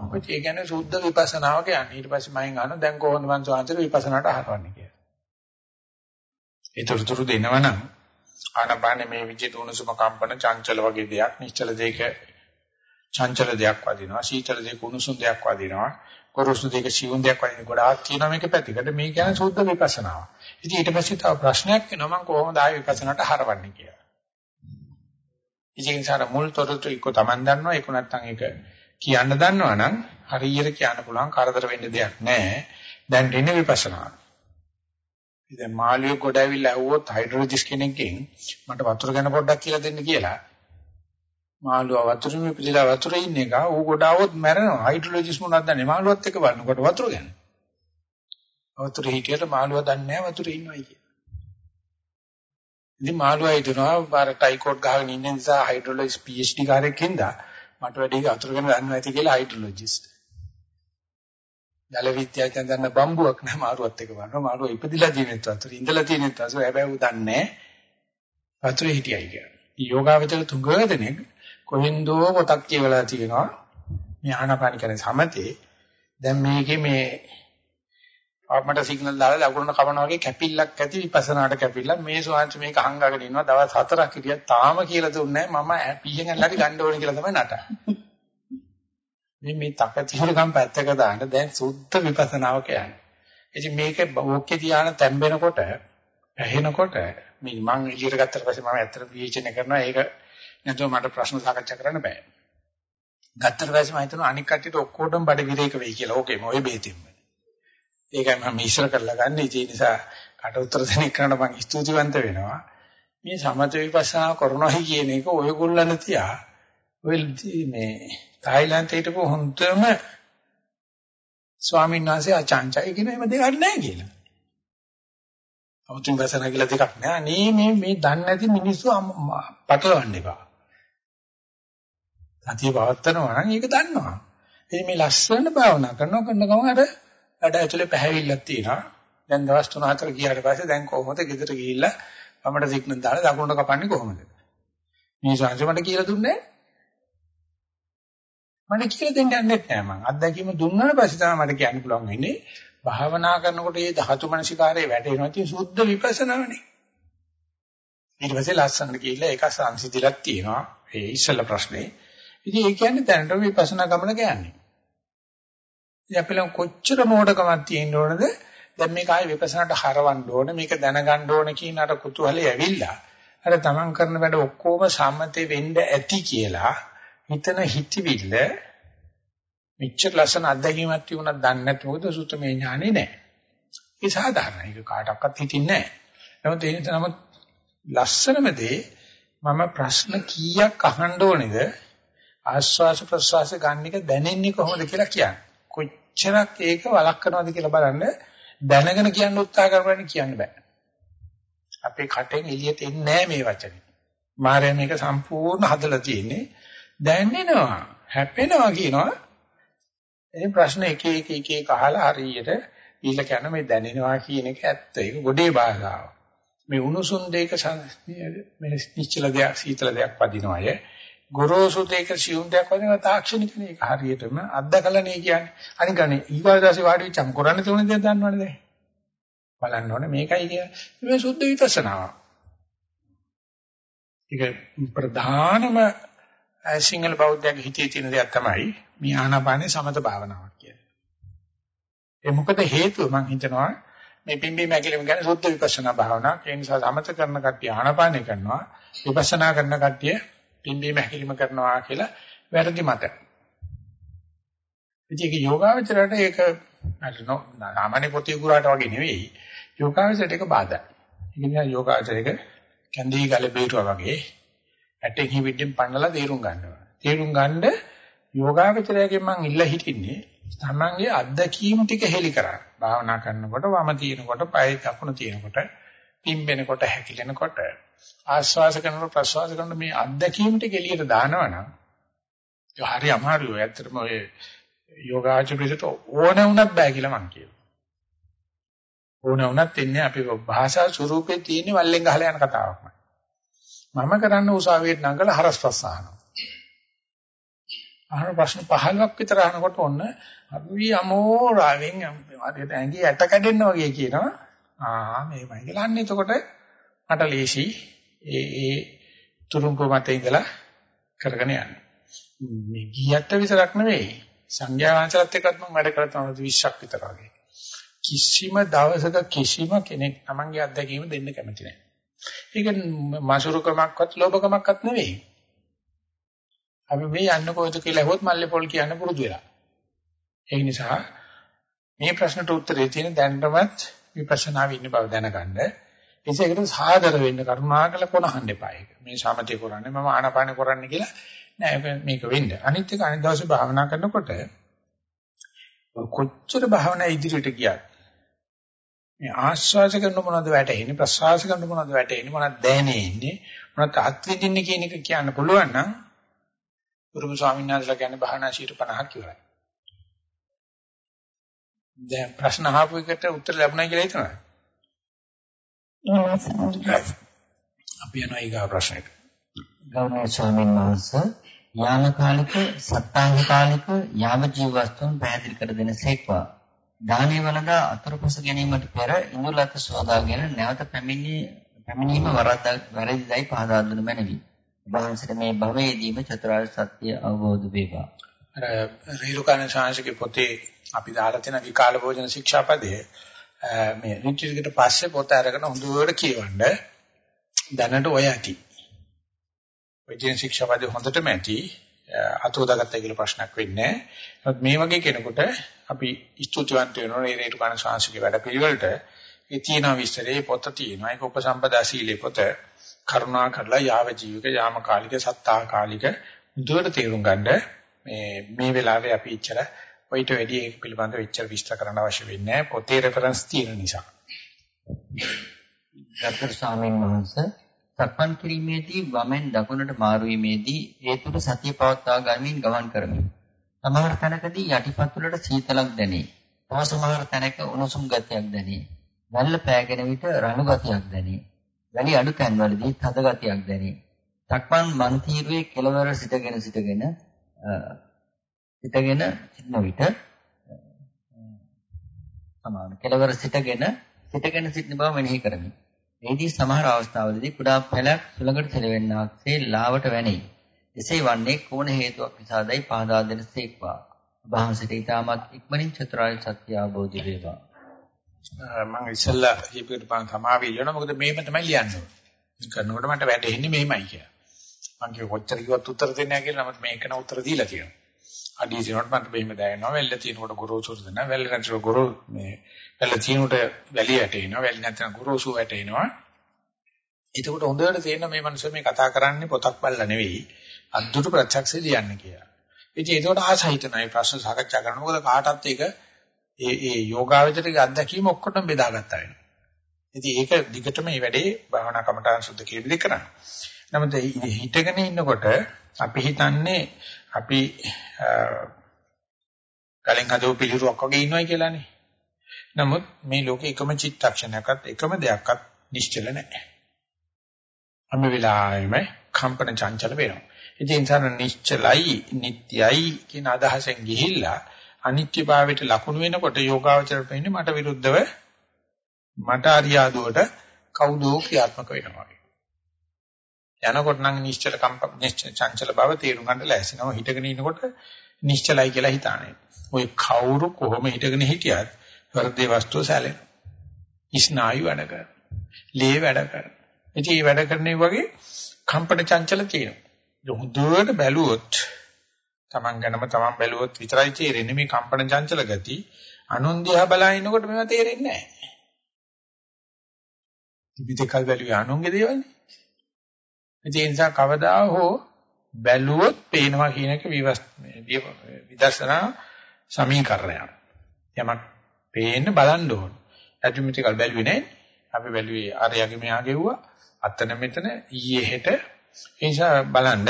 ඔය කියන්නේ සුද්ධ විපස්සනාව කියන්නේ ඊට පස්සේ මම අහන දැන් කොහොමද මං සෝන්තර විපස්සනාට අහරවන්නේ කියලා. ඒතරතුරු දෙනවනම් ආනපාන මේ විදිහට උණුසුම කම්පන චංචල වගේ දෙයක් නිශ්චල දෙයක චංචල දෙයක් වදිනවා සීතල දෙයක උණුසුම් දෙයක් වදිනවා කොරොස්තු දෙක සිවුන් දෙයක් වගේ ගොඩාක් තියෙනවා මේක පැතිකඩ මේ කියන්නේ සුද්ධ විපස්සනාව. ඉතින් ඊට පස්සේ තව ප්‍රශ්නයක් එනවා මම කොහොමද ආයෙ විපස්සනාට හරවන්නේ කියලා. ඉතින් සාර මුල් තොරතුරු එක්ක Taman දන්නවා ඒක නැත්තම් ඒක කියන්න දන්නවනම් හරියට කියන්න පුළුවන් කරදර වෙන්න දෙයක් නැහැ. දැන් දෙන්නේ විපස්සනා. ඉතින් මාළිය කොට ඇවිල්ලා ඇහුවොත් හයිඩ්‍රොලොජිස් කෙනෙක්ගෙන් මට වතුර ගැන පොඩ්ඩක් කියලා දෙන්න කියලා. මාළුවා වතුරේ පිළිලා වතුරේ ඉන්න එක ඌ ගොඩාවොත් මැරෙනවා. හයිඩ්‍රොලොජිස් මොනවද දන්නේ? මාළුවත් එක්ක බලනකොට වතුර ගැන. වතුරේ හිටියට මාළුවා දන්නේ නැහැ වතුරේ ඉන්නවයි කියලා. ඉතින් මාළුවා හිතනවා බාර ටයිකෝඩ් ගහගෙන ඉන්න නිසා හයිඩ්‍රොලොජිස් PhD කාර්යයක් හින්දා මට වැඩි වතුර ගැන දන්නවා ඇති කියලා හයිඩ්‍රොලොජිස්ට්. ජල විද්‍යාවෙන් දන්න බම්බුවක් නෑ මාරුවත් එක බලනවා. මාරුව ඉපදිලා තියෙනෙත් වතුර ඉඳලා තියෙනෙත් වතුර. හැබැයි උ දන්නේ වතුරේ හිටියයි කියලා. යෝගාවචර තුඟදෙනෙක් කොහෙන්දෝ පොතක් කියවලා තියෙනවා. මේ ආනාපාන කරන සමතේ දැන් මේකේ මේ අපමණ සිග්නල් දාලා ලකුණු කපනවා වගේ කැපිල්ලක් ඇති විපස්සනාට කැපිල්ල. මේ සෝංශ මේක අහංගගෙන ඉන්නවා. දවස් හතරක් හිටියා තාම කියලා දුන්නේ මම පීයෙන් ඇල්ලරි ගන්න ඕනේ කියලා තමයි නට. මේ මේ තකතිරකම් පැත්තක දාන්න දැන් සුද්ධ විපස්සනාව කියන්නේ. ඉතින් මේක ඕකේ තියාන තැම්බෙනකොට ඇහෙනකොට මේ මං එළියට ගත්තට පස්සේ මම ඇත්තට විචින කරනවා ඒක නැතුව මට ප්‍රශ්න සාකච්ඡා කරන්න බෑ. ගත්තට පස්සේ මම හිතනවා අනික් කට්ටියට ඔක්කොටම බඩ විරේක වෙයි කියලා. ඕකේ මොයේ බේතින්ම. ඒකයි මම ඉස්සර කරලා ගන්න. ඒ නිසා කට උතර දෙන එකට මම ස්තුතිවන්ත වෙනවා. මේ සමත විපස්සනා කරනවා කියන එක ඔයගොල්ලන් තියා ඔය මේ තායිලන්තේ හිටපු හොඳම ස්වාමීන් වහන්සේ අචාන්චයි කියන එහෙම දෙයක් නැහැ කියලා. අමුතුන් විපස්සනා කියලා දෙකක් නෑ. අනේ මේ මේ දන්නේ නැති මිනිස්සු පටලවන්න එපා. සතිය පවත්නවා නම් ඒක දන්නවා. ඉතින් මේ ලස්සන භාවනා කරනවා කරන ගමන් අර වැඩ ඇතුලේ පැහැවිල්ලක් තියෙනවා. දැන් දවස් 3-4 ගියාට පස්සේ දැන් කොහොමද ගෙදර ගිහිල්ලා අපමණ සිග්නල් දාලා දකුණට කපන්නේ කොහොමද? මේ ශාංශ මට කියලා දුන්නේ මට කියලා දෙන්න යන්නෙත් නෑ මං. අත්දැකීම දුන්නාට පස්සේ තමයි මට කියන්න පුළුවන් වෙන්නේ. භාවනා කරනකොට මේ ධාතු මනසිකාරයේ වැටෙනවා තියෙන සුද්ධ විපස්සනාවනේ. ඊට පස්සේ ලස්සනට කියලා ඒක සංසිඳිලක් තියෙනවා. ඒ ඉස්සෙල්ලා ප්‍රශ්නේ. ඉතින් ඒ කියන්නේ දැනට විපස්සනා ගමන කියන්නේ. ඉතින් අපි ලං කොච්චර මෝඩකමක් තියෙන්න ඕනද? දැන් මේක ආයේ විපස්සනාට හරවන්න ඕන මේක දැනගන්න ඕන කියන අර කුතුහලයේ ඇවිල්ලා අර තමන් කරන වැඩ ඔක්කොම සම්මතේ වෙන්න ඇති කියලා හිතන හිතවිල්ල මෙච්චර ලස්සන අත්දැකීමක් තිබුණත් දන්නේ නැති මොකද සුත්තමේ ඥානෙ නැහැ. ඒ සාධාරණයි. ඒක කාටවත් හිතින්නේ නැහැ. නමුත් ඒ නිසා නමුත් ලස්සනම දේ මම ප්‍රශ්න කීයක් අහන්න ඕනේද ආස්වාස ප්‍රසවාස ගන්න එක දැනෙන්නේ කොහොමද කියලා කියන්නේ. කොච්චරක් ඒක වළක්වනවද කියලා බලන්න දැනගෙන කියන්න උත්සාහ කරනවනේ කියන්න බෑ. අපේ කටෙන් එළියට එන්නේ නැහැ මේ වචනේ. මායя මේක සම්පූර්ණ හදලා තියෙන්නේ. දැනෙනවා, හැපෙනවා කියනවා. ඒ ප්‍රශ්න එක එක එක එක අහලා හරියට ඊළ කියන මේ දැනෙනවා කියන එක ඇත්ත. ඒක ගොඩේ භාෂාව. මේ උණුසුම් දෙක මේ නිශ්චල දෙයක් සීතල දෙයක් වදිනවාය. ගොරෝසු දෙක සියුම් දෙයක් වදිනවා තාක්ෂණික නේ. ඒක හරියටම අත්දකලා නේ කියන්නේ. අනිකනේ ඊගාදාසේ වාඩි වෙච්චම් කරන්න තියෙන දේ දන්නවනේ දැන්. බලන්න ඕනේ මේකයි කියන්නේ. මේ සුද්ධ විපස්සනාව. ඒක ප්‍රධානම සිංහල බෞද්ධයන්ගේ හිතේ තියෙන දෙයක් තමයි මේ ආනාපානේ සමත භාවනාවක් කියන්නේ. ඒ මොකද හේතුව මම හිතනවා මේ පිම්බි මැකිලිම ගැන සුද්ධ විපස්සනා භාවනාවක්. ඒ නිසා සමත කරන කට්ටිය ආනාපානේ කරනවා. විපස්සනා කරන කට්ටිය පිම්බි මැකිලිම කරනවා කියලා වැරදි මත. ඉතින් ඒක යෝගාවචරයට ඒක අරනෝ සාමාන්‍ය පොතේ ගුරාට වගේ නෙවෙයි. යෝගාවචරයට ඒක බාධා. ඒ නිසා යෝගාවචරයක කැන්දී ගල බේරුවා වගේ ඇටෙන් හිවිද්දෙන් පන්නලා තේරුම් ගන්නවා. තේරුම් ගන්න යෝගාවචරයෙන් මම ඉල්ල හිටින්නේ තමන්ගේ අත්දැකීම් ටික හෙලි කරා. භාවනා කරනකොට වම තියෙනකොට පය දකුණ තියෙනකොට පිම්බෙනකොට හැකිලෙනකොට ආස්වාස කරනකොට ප්‍රස්වාස කරනකොට මේ අත්දැකීම් ටික එළියට දානවනම් ඒ හරි අමාරුයි. ඇත්තටම ඔය යෝගාචරිතට ඕන වුණත් බෑ කියලා මං කියනවා. ඕන වුණත් ඉන්නේ අපි භාෂා ස්වරූපේ තියෙන වල්ලෙන් ගහලා යන කතාවක්මයි. මම කරන්න උසාවියට නංගල හරස් ප්‍රශ්න අහනවා. අහන ප්‍රශ්න 15ක් විතර අහනකොට ඔන්න අපි අමෝරාවෙන් හරියට ඇඟි ඇට කැඩෙන්න වගේ කියනවා. ආ මේමයි කියලා. අන්න එතකොට මට ලේසි ඒ ඒ තුරුම්පු මත ඉඳලා කරගෙන යන්න. මේ ගියත් විතරක් නෙවෙයි සංඥා වංශලත් එක්කත් මම වැඩ කරලා තමයි 20ක් විතර වගේ. කිසිම දවසක කිසිම කෙනෙක් Tamange අත්දැකීම දෙන්න කැමති නැහැ. ඒක මාසුරුකමක්වත් ලෝභකමක්වත් නෙවෙයි. අපි මේ යන්න කොහෙද කියලා හොත් මල්ලේ පොල් කියන්න පුරුදු වෙලා. ඒ නිසා මේ ප්‍රශ්නට උත්තරේ තියෙන දැනටමත් විපස්සනාවේ ඉන්න බව දැනගන්න. ඒසයකට සාදර වෙන්න කරුණාකර කොනහන්න එපා ඒක. මේ සමතේ කරන්නේ මම ආනාපාන කරන්නේ කියලා නෑ මේක වෙන්න. අනිත් එක අනිත් දවසේ භාවනා කරනකොට කොච්චර භාවනා ඉදිරියට ගියත් මේ ආශ්වාස කරන මොනවද වැටෙන්නේ ප්‍රශ්වාස කරන මොනවද වැටෙන්නේ මොනවද දැනෙන්නේ මොනවද අත්විඳින්නේ කියන එක කියන්න පුළුවන් නම් ගුරුම ස්වාමීන් වහන්සේලා කියන්නේ භාවනා 50ක් ඉවරයි. දැන් ප්‍රශ්න අහපු එකට උත්තර ලැබුණා කියලා හිතනවා. අපි යනවා ඊගා ප්‍රශ්නෙට. ගෞරවනීය ස්වාමීන් වහන්සේ යාම කාලික සත්තාංග කාලික යාම ජීව වස්තුන් පැහැදිලි කර දෙන සේක්වා. දානේ වලදා අතුරුපස ගැනීමට පෙර ඉඳුලත සෝදාගෙන නැවත පැමිණි පැමිණීම වරද වැරදිදයි පහදා දුන මැනවි. වහන්සේට මේ භවයේදීම චතුරාර්ය සත්‍ය අවබෝධ වේවා. අර රීලුකාණ ශාංශිකේ පොතේ අපි දාලා තියෙන විකාල භෝජන ශික්ෂාපදයේ මේ රිට්‍රීට් පස්සේ පොත අරගෙන හොඳට කියවන්න දැනට ඔය ඇති. වෛද්‍ය ශික්ෂාපදයේ හොඳටම ඇති. අතෝදාගත්තා කියලා ප්‍රශ්නයක් වෙන්නේ නැහැ. මේ වගේ කෙනෙකුට අපි ස්තුතිවන්ත වෙනවා මේ රේතු කණ ශාංශිකේ වැඩ පිළිවෙලට. ඒ තියෙන විස්තරේ පොත තියෙනවා. ඒක උපසම්පදා සීලේ පොත. කරුණා කරලා යාව ජීවික යාම කාලික සත්තා කාලික දුවර තේරුම් ගන්න මේ මේ වෙලාවේ අපි ඉච්චර ඔයිට වැඩි ඒක පිළිබඳව ඉච්චර විස්තර කරන්න අවශ්‍ය වෙන්නේ නැහැ. පොතේ රෙෆරන්ස් තියෙන නිසා. ගරුතර ස්වාමීන් වහන්සේ සක්මන් කිරීමේදී වමෙන් දකුණට මාරු වීමේදී හේතුට සතිය පවත්වා ගනිමින් ගමන් කරමි. සමහර තැනකදී යටිපතුලට සීතලක් දැනේ. තව සමහර තැනක උණුසුම් ගතියක් දැනේ. වැල්ල පෑගෙන විට රළු ගතියක් දැනේ. වැලි අඩු තැන්වලදී තද ගතියක් දැනේ. සක්මන් මන්තිරුවේ කෙළවර සිටගෙන සිටගෙන සිටගෙන සිටන විට සමාන කෙළවර සිටගෙන සිටගෙන සිටින බව මෙනෙහි කරමි. එෙහිදී සමහර අවස්ථාවලදී කුඩා පැලක් සුළඟට සැලවෙන්නාක්සේ ලාවට වැනේ. එසේ වන්නේ කොන හේතුවක් නිසාදයි පහදා දෙන සේක්වා. වහන්සේට ඊටමත් ඉක්මනින් චතුරාර්ය සත්‍ය අවබෝධ වේවා. මම ඉස්සෙල්ලා දීපකට පාන සමාවෙ ඉල්ලනවා මොකද මේම තමයි ලියන්නේ. කරනකොට මට වැටෙන්නේ මේමයි කියලා. මම කිය කොච්චර කිව්වත් උත්තර දෙන්නේ නැහැ කියලා නමුත් මේකන උත්තර දීලා තියෙනවා. අඩිය තියෙනකොට මට මෙහෙම දැනෙනවා. වෙල්ල තියෙනකොට ගොරෝසුර දෙනවා. වෙල්ල නැතිව ගොරෝ මේ වෙල්ල තියෙනකොට වැලිය වැටෙනවා. වැලි නැත්නම් ගොරෝසු වැටෙනවා. එතකොට හොඳට තේරෙන මේ මනුස්සය මේ කතා කරන්නේ පොතක් බලලා නෙවෙයි. අද්දුට ප්‍රත්‍යක්ෂේ ලියන්නේ කියලා. ඉතින් ඒකට ආසහිතනයි ප්‍රශ්න සාකච්ඡා කරනවා. මොකද කාටත් ඒක ඒ ඒ යෝගාවචරයේ අත්දැකීම ඔක්කොටම බෙදාගත්තා වෙනවා. ඉතින් ඒක දිගටම මේ වැඩේ භාවනා කමඨාන් සුද්ධ කියලා දෙක කරන්නේ. නමුත් හිතගෙන ඉන්නකොට අපි හිතන්නේ අපි කලින් හදව පිළිරුවක් වගේ ඉන්නවයි කියලානේ. නමුත් මේ ලෝකේ එකම චිත්තක්ෂණයක්වත් එකම දෙයක්වත් නිශ්චල නැහැ. හැම වෙලාවෙම කම්පන චංචල වෙනවා. ඉතින් සාර නිශ්චලයි, නිට්ටයයි කියන අදහසෙන් ගිහිල්ලා අනිත්‍යභාවයට ලකුණු වෙනකොට යෝගාවචරයට වෙන්නේ මට විරුද්ධව මට අරියාදුවට කවුදෝ ක්‍රියාත්මක වෙනවා වගේ. යනකොට නම් නිශ්චල කම්ප නිශ්චල චංචල බව තේරුම් ගන්න ලෑස්තිනවා හිටගෙන ඉනකොට නිශ්චලයි කියලා හිතානේ. ඔය කවුරු කොහොම හිටගෙන හිටියත් හෘදේ වස්තුව සැලෙනවා. ස්නායු වැඩ කරනවා. ලේ වැඩ කරනවා. ඉතින් මේ වැඩ කරන්නේ වගේ කම්පන චංචල තියෙනවා. හොඳට බැලුවොත් Taman ගැනම Taman බැලුවොත් විතරයි තේරෙන්නේ මේ කම්පන චංචල ගති. අනුන් දිහා බලනකොට මේවා තේරෙන්නේ නැහැ. ඉතිවිදකල් බැලුවේ අනුන්ගේ දේවල්නේ. ඒ නිසා කවදා හෝ බැලුවොත් පේනවා කියන එක විදර්ශනා සමීකරණයක්. යමක් පේන්න බලන්න ඕන. ඇතුමිටිකල් බැලුවේ නැහැ. අපි බැලුවේ ආර්යගේ මෙහා ගෙව්වා. අතන මෙතන ඊයේ හෙට ඒ නිසා බලන්න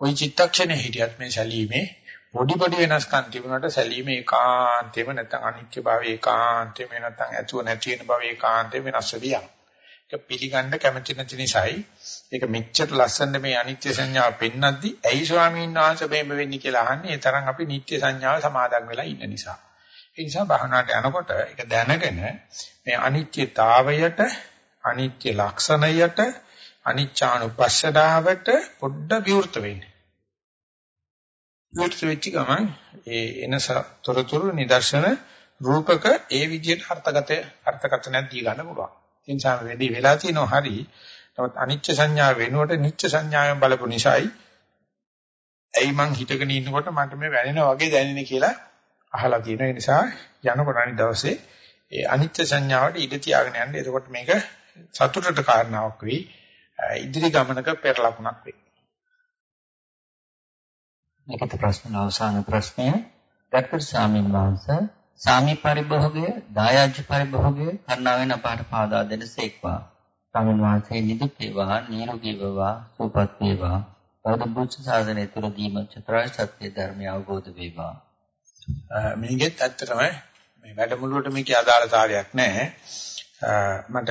કોઈ චිත්තක්ෂණේ හිටියත් මේ සැලීමේ පොඩි පොඩි වෙනස්කම් තිබුණාට සැලීමේ ඒකාන්තෙම නැත්නම් අනිත්‍ය භාවය ඒකාන්තෙම නැත්නම් ඇතුව නැති වෙන භාවය ඒකාන්තෙම වෙනස් වෙවියක්. ඒක පිළිගන්න කැමති නැති නිසායි ඒක මෙච්චර ලස්සන මේ අනිත්‍ය සංඥාව පෙන්නද්දි ඇයි ස්වාමීන් වහන්සේ මේම වෙන්නේ කියලා අහන්නේ ඒ තරම් අපි නිත්‍ය සංඥාව සමාදන් වෙලා ඉන්න නිසා. ඒ නිසා භවනාට යනකොට ඒක දැනගෙන මේ අනිත්‍යතාවයට අනිත්‍ය ලක්ෂණයට අනිච්චානුපස්සනාවට පොඩ්ඩ විවෘත වෙන්න. විවෘත වෙච්ච ගමන් ඒ එන තොරතුරු නිදර්ශන රූපක ඒ විදිහට අර්ථගත අර්ථකථනයක් දී ගන්න පුළුවන්. ඒ නිසා වැඩි වෙලා තියෙනවා හරි. නමුත් අනිච්ච සංඥා වෙනුවට නිච්ච සංඥාවෙන් බලපු නිසායි ඇයි මං හිතගෙන ඉන්නකොට මට මේ වැනෙනා වගේ දැනෙන්නේ කියලා අහලා තියෙන නිසා යනකොට අනිත් දවසේ ඒ අනිත්‍ය සංඥාවට ඉඩ තියාගෙන යන්න. එතකොට මේක සතුටට කාරණාවක් වෙයි. ඉදිරි ගමනක පෙර ලකුණක් වෙයි. නැකත ප්‍රශ්න අවසාන ප්‍රශ්නය ඩොක්ටර් සාමින් වහන්සේ සාමි පරිභෝගය දායාජ පරිභෝගය කරුණාවෙන් අපාට පාදා දෙනසේක්වා. සාමින් වහන්සේ නිදුක් වේවා නිරෝගී වේවා සුවපත් වේවා. බෞද්ධ බුද්ධ ශාසනය තුළදීම චතුරාර්ය සත්‍ය ධර්මය අවබෝධ වේවා. මේකෙත් ඇත්තටම මේ වැඩමුළුවට මේකේ අදාළ සාරයක් නැහැ. මට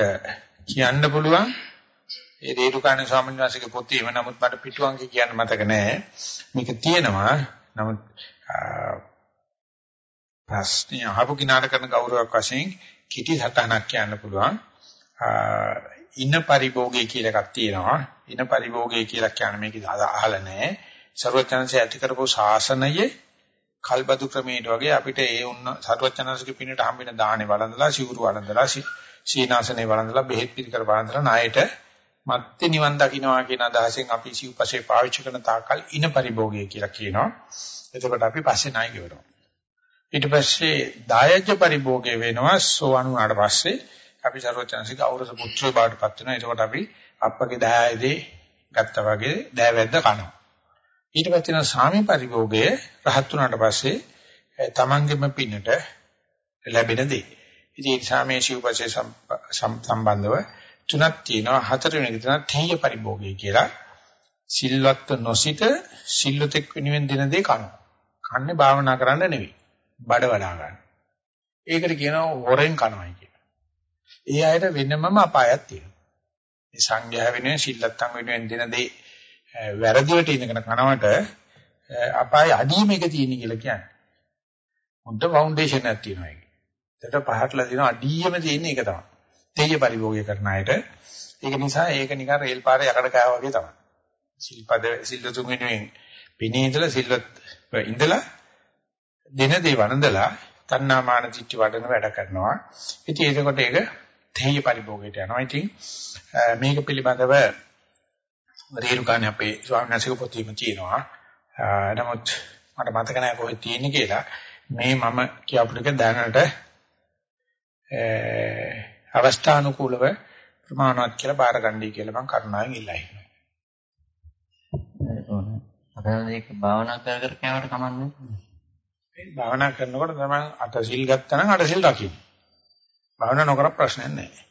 කියන්න පුළුවන් ඒ රේරුකාණ ස්වාමීන් වහන්සේගේ පොත එහෙම නමුත් මට පිටුවන්ගේ කියන්න මතක නෑ. මේක තියෙනවා. නමුත් ප්‍රශ්නය අහපු කිනාට කරන ගෞරවයක් වශයෙන් කිටි සතහනක් කියන්න පුළුවන්. ඉන පරිභෝගය කියලා එකක් තියෙනවා. ඉන පරිභෝගය කියලා කියන්නේ මේක අහලා නෑ. ਸਰවඥාන්සේ ඇති කරපු ශාසනයේ කල්බදු ක්‍රමයට වගේ අපිට ඒ උන්න සර්වඥාන්සේගේ පිනට හම්බෙන දාහනේ වළඳලා, සිවුරු වළඳලා, සීනාසනේ වළඳලා, බෙහෙත් පිළිකර වළඳලා ණයට මත්ති නිවන් දකින්නවා කියන අදහසෙන් අපි සිව්පසේ පාවිච්චි කරන තාකල් ඉන පරිභෝගය කියලා කියනවා. එතකොට අපි පස්සේ ණය ගෙවනවා. ඊට පස්සේ දායජ්‍ය පරිභෝගය වෙනවා සෝවන් වුණාට පස්සේ අපි ਸਰවචන්සික අවරස පුත්‍රය බාටපත් වෙනවා. එතකොට අපි අප්පගේ දහයේදී ගත්තා වගේ දෑවැද්ද කනවා. ඊට පස්සේ තියෙන සාමි පරිභෝගය රහත් වුණාට පස්සේ තමන්ගෙම පින්නට ලැබෙන දේ. ඉතින් ඒ සාමයේ ශිවපසේ සම්බන්ධව තුනක් තියෙනවා. හතරවෙනි එක තමයි තේය පරිභෝගය කියලා. සිල්වත් නොසිත සිල්ලතෙක් වෙනුවෙන් දෙන දේ කනවා. කන්නේ භාවනා කරන්න නෙවෙයි. බඩ වඩා ගන්න. ඒකට කියනවා හොරෙන් කනවායි කියලා. ඒ අයට වෙනමම අපායක් තියෙනවා. මේ සංඝයා වෙනුවෙන් සිල්ලත්තන් වෙනුවෙන් දෙන දේ වැරදිවට ඉඳගෙන කනවට අපාය අඩියම එක තියෙන කියලා කියන්නේ. හොඳ ෆවුන්ඩේෂන් එකක් තියෙනවා ඒක. ඒකට පහටලා දෙන අඩියම තියෙන එක තමයි. තේජ පරිභෝගය කරන අයට ඒක නිසා ඒක නිකන් රේල් පාරේ යකඩ කෑවා වගේ තමයි. සිල්පද සිල්ල තුන් වෙනුවෙන් පිනේ ඉඳලා සිල්වත් ඉඳලා දින දේ වන්දලා තණ්හාමාන චිත්ත වඩන වැඩ කරනවා. ඉතින් ඒකකොට ඒක තේය පරිභෝගයට යනවා. ඉතින් මේක පිළිබඳව රේරුකාණේ අපේ ස්වාමීන් වහන්සේගේ පොතේම තියෙනවා. නමුත් මට මතක නැහැ කොහෙද තියෙන්නේ කියලා. මේ මම කියපු ටික දැනට අවස්ථානුකූලව ප්‍රමාණවත් කියලා බාරගන්නයි කියලා මම කරුණාවෙන් ඉල්ලා හිටිනවා. අපේ මේක භාවනා කර කර කෑවට කමන්නේ. මේ භාවනා කරනකොට තමයි අට සිල් ගත්තා නම් අට සිල් රකින්න. භාවනා නොකර ප්‍රශ්නයක් නැහැ.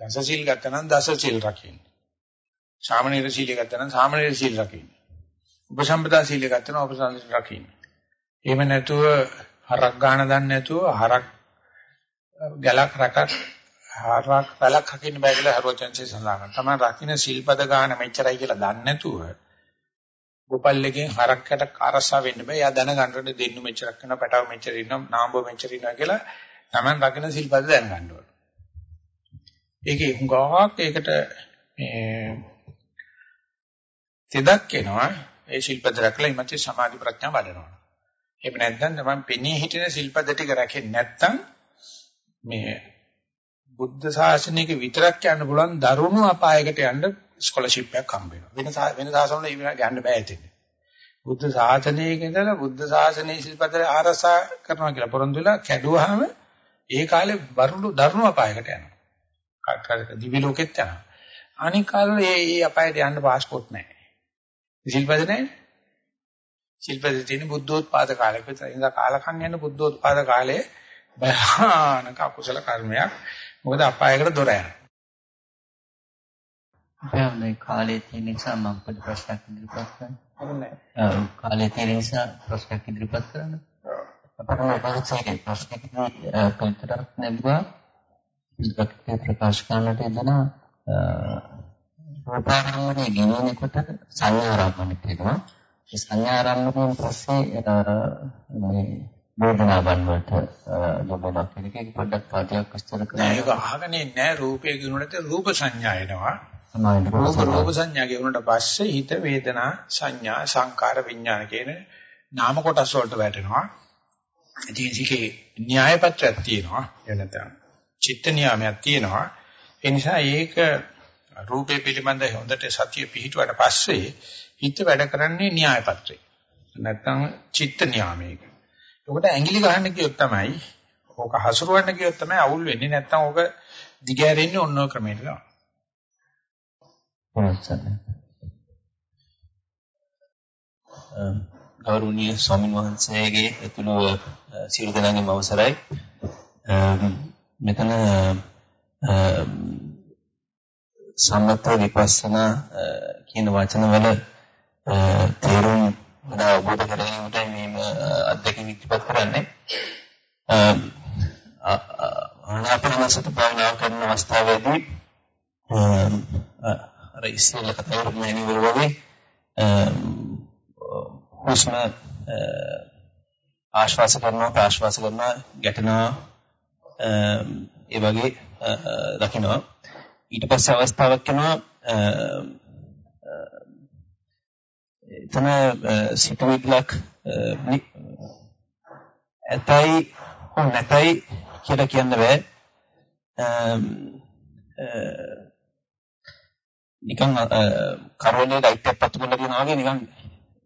දස සිල් ගත්තා නම් දස සිල් රකින්න. සාමනීර සීල ගත්තා නම් සාමනීර සීල රකින්න. උපසම්පදා සීල ගත්තා නම් උපසම්පදා රකින්න. එහෙම නැතුව හරක් ගන්න දන්නේ නැතුව හරක් ගලක් රකක් හරක් පැලක් හකින්න බෑ කියලා හරවචන්සේ සඳහන් කරනවා. තමයි රකින්න සිල්පද ගන්න මෙච්චරයි කියලා දන්නේ නැතුව ගෝපල්ලෙකින් හරක්කට අරසා වෙන්න බෑ. එයා දැනගන්න දෙන්නු මෙච්චරක් කරනවා, පැටව මෙච්චර ඉන්නවා, නාඹෝ මෙච්චර ඉන්නවා කියලා Taman රකින්න සිල්පද දැනගන්න ඕන. ඒකේ හුඟක් ඒකට මේ තෙදක් එනවා. ඒ සිල්පද රැකලා ඉමච්ච සමාධි ප්‍රඥා වඩනවා. එහෙම නැත්නම් තමයි පෙනී හිටින සිල්පද ටික රැකෙන්නේ නැත්නම් මේ බුද්ධ ශාසනයක විතරක් යන්න පුළුවන් දරුණු අපායකට යන්න ස්කෝලර්ෂිප් එකක් හම්බ වෙනවා. වෙන වෙන ශාසනවල යන්න බෑ ඉතින්. බුද්ධ ශාසනයක ඉඳලා බුද්ධ ශාසනයේ ශිල්පද ආරසා කරනවා කියලා පොරොන්දු වෙලා කැඩුවාම ඒ කාලේ වරුළු දරුණු අපායකට යනවා. කාටකට දිවි ලෝකෙත් යනවා. අනික කාලේ මේ මේ අපායට යන්න પાස්පෝර්ට් නැහැ. ශිල්පද නැහැ. ශිල්පද තියෙන බුද්ධෝත්පාද කාලෙක විතර. ඒ නිසා කාලකන් යන බුද්ධෝත්පාද කාලයේ භයානක අකුසල කර්මයක්. මොකද අපායකට දොර යනවා. අපේ කාලේ තියෙන නිසා මම පොඩි ප්‍රශ්නයක් ඉදිරිපත්. ඔව් කාලේ තියෙන නිසා ප්‍රශ්නයක් ඉදිරිපත් කරන්න. අපේ පරිසරයේ ප්‍රශ්නකදී කල්තරක් නැබුවා. ඉස්පක්ට ප්‍රකාශ කරන්නට එදෙන රූපාරම්මණය ගෙනෙනකොට සංඥාරම්මණය කියනවා. ඒ සංඥාරම්මණයෙන් පස්සේ මේ වේදනාවන් වලට ලබන කෙනෙක් පොඩ්ඩක් පාඩයක් විස්තර කරන්න. ඒක අහගන්නේ නැහැ රූපේ ගුණට රූප සංඥා එනවා. රූප රූප සංඥා ගෙවුනට පස්සේ හිත වේදනා සංඥා සංකාර විඥාන කියන නාම කොටස් වලට වැටෙනවා. ඉතින් ඒකේ න්‍යාය පත්‍රයක් තියෙනවා. එනතන චිත්ත නියාමයක් තියෙනවා. ඒ නිසා ඒක රූපේ පිළිබඳ හොඳට සතිය පිහිටුවට පස්සේ හිත වැඩ කරන්නේ න්‍යාය පත්‍රේ. නැත්තම් චිත්ත නියාමයක. ඒකට ඇඟිලි ගහන්න කියොත් තමයි ඕක හසුරවන්න කියොත් තමයි අවුල් වෙන්නේ. නැත්තම් ඕක දිගෑරෙන්නේ ඔන්න ඔය ක්‍රමයට තමයි. ගෞරවනීය ස්වාමීන් වහන්සේගේ ඇතුළු සියලු දෙනාගේම අවසරයි. මෙතන සම්මත විපස්සනා කියන වචනවල තේරුම් වඩා අවබෝධ කර ගැනීමට මේ අධ්‍යක්ෂ ඉදිරිපත් කරන්නේ. ආනාපානසති භාවනාව කරන අවස්ථාවේදී අර ඉස්සෙල්ලා කතා කරපු මේ වගේ හුස්ම ආශ්වාස කරනවා ප්‍රාශ්වාස කරනවා ගැටෙනවා ඒ වගේ දකිනවා ඊට පස්සේ අවස්ථාවක් වෙනවා එතන සිතුවිල්ලක් ඇතයි හෝ නැතයි කියලා කියන්න බෑ. නිකන් කරවලේ ලයිට් එකක් පත්තු කරලා තියෙනවා වගේ නිකන්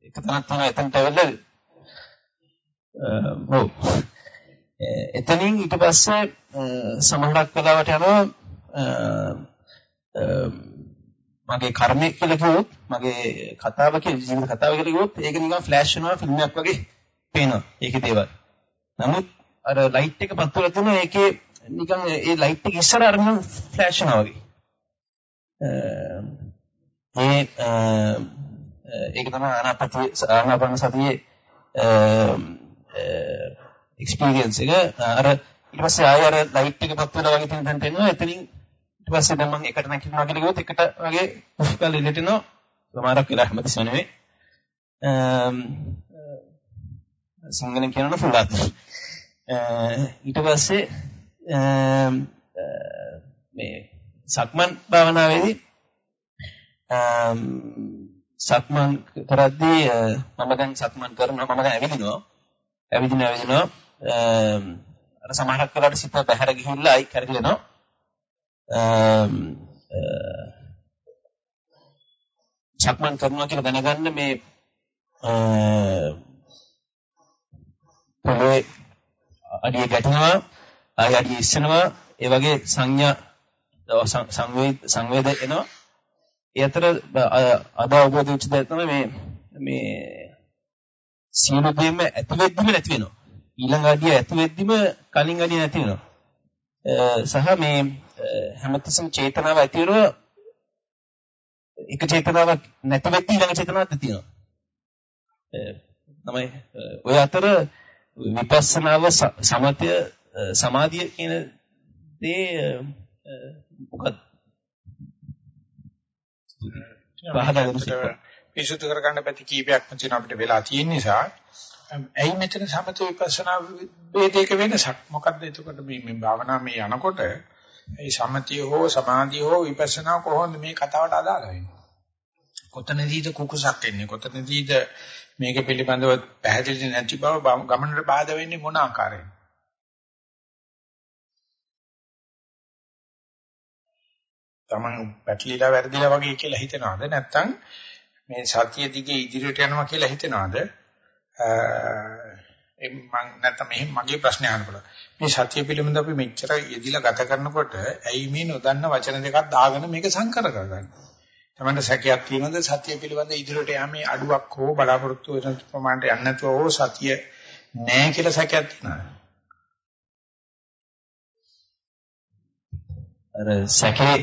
එක තැනක් තමයි එතනට ඇවිල්ලා ඔව්. එතනින් ඊට පස්සේ සමහරක් වෙලාවට යනවා මගේ කර්මය කියලා කිව්වොත් මගේ කතාව කියලා ජීවිත කතාව කියලා කිව්වොත් ඒක නිකන් ෆ්ලෑෂ් වෙනවා ෆිල්ම් එකක් වගේ පේනවා ඒකේ දේවල්. නමුත් අර ලයිට් එක පත්තු කරලා තියෙනවා ඒකේ නිකන් ඒ ලයිට් එක ඉස්සර අරගෙන ෆ්ලෑෂ් වෙනවා වගේ. ඒ ඒක තමයි ආනාපානසතිය ආනාපාන සතියේ එක්ස්පීරියන්ස් එක අර ඊට පස්සේ ආයෙ අර ලයිට් එක පත් වෙලා වගේ තියෙන තැනට එනවා එතනින් ඊට පස්සේ දැන් මම එකට නැගිටිනවා කියලා කිව්වොත් එකට වගේ පුස්කල් ඉලෙටිනවා සමහරක් වෙලා හැමතිස්සම නෙවෙයි. සිංහලෙන් කියනවා ෆුල්ලාත් ඊට පස්සේ මේ සක්මන් භාවනාවේදී සක්මන් කරද්දී මම දැන් සක්මන් කරනවා මම දැන් ඇවිදිනවා. ඇවිදින ඇවිදිනවා. අර සමහරක් වෙලාවට සිත බහැර ගිහිල්ලා අයි කරගෙනවා සක්මන් කරනවා කියලා දැනගන්න මේ පොළොවේ අඩිය ගැටෙනවා ආය අඩිය ඉස්සෙනවා ඒ වගේ සංඥා සංවේද සංවේද එනවා ඒ අතර අද අවබෝධ වෙච්ච දේ තමයි මේ මේ සියලු දෙයක්ම ඇති වෙද්දිම නැති වෙනවා. ඊළඟ අඩිය ඇති වෙද්දිම කලින් අඩිය නැති වෙනවා. සහ මේ හැමතිස්සම චේතනාව ඇති වෙනවා එක චේතනාවක් නැති වෙද්දි ඊළඟ චේතනාවක් නැති වෙනවා. තමයි ඔය අතර විපස්සනාව සමතය සමාධිය කියන දේ මොකක්ද? පිසුතු කරගන්න පැති කීපයක්ම තියෙන අපිට වෙලා තියෙන නිසා ඇයි මෙතන සමත විපස්සනා වේදේක වෙනසක්? මොකද්ද? එතකොට මේ මේ භාවනා මේ යනකොට ඒ සමතිය හෝ සමාධිය හෝ විපස්සනා කොහොමද මේ කතාවට අදාළ වෙන්නේ? කොතනදීද කුකුසක් එන්නේ? කොතනදීද මේක පිළිබඳව පැහැදිලි නැති බව ගමනට බාධා වෙන්නේ මොන ආකාරයෙන්ද තමන් පැටලිලා වැරදිලා වගේ කියලා හිතනවාද? නැත්නම් මේ සතිය දිගේ ඉදිරියට යනවා කියලා හිතනවාද? මම නැත්නම් මෙහෙම මගේ ප්‍රශ්නේ අහනකොට මේ සතිය පිළිබඳ අපි මෙච්චර යෙදිලා ගත කරනකොට ඇයි මේ නොදන්න වචන දෙකක් දාගෙන මේක සංකර කරගන්නේ? තමන්ට සැකයක් තියෙනවද? සතිය පිළිබඳ ඉදිරියට යෑමේ අඩුවක් හෝ බලාපොරොත්තු වෙන ප්‍රමාණයට යන්නේ නැතුව හෝ සතිය නැහැ කියලා සැකයක් තියෙනවද? අර සැකේ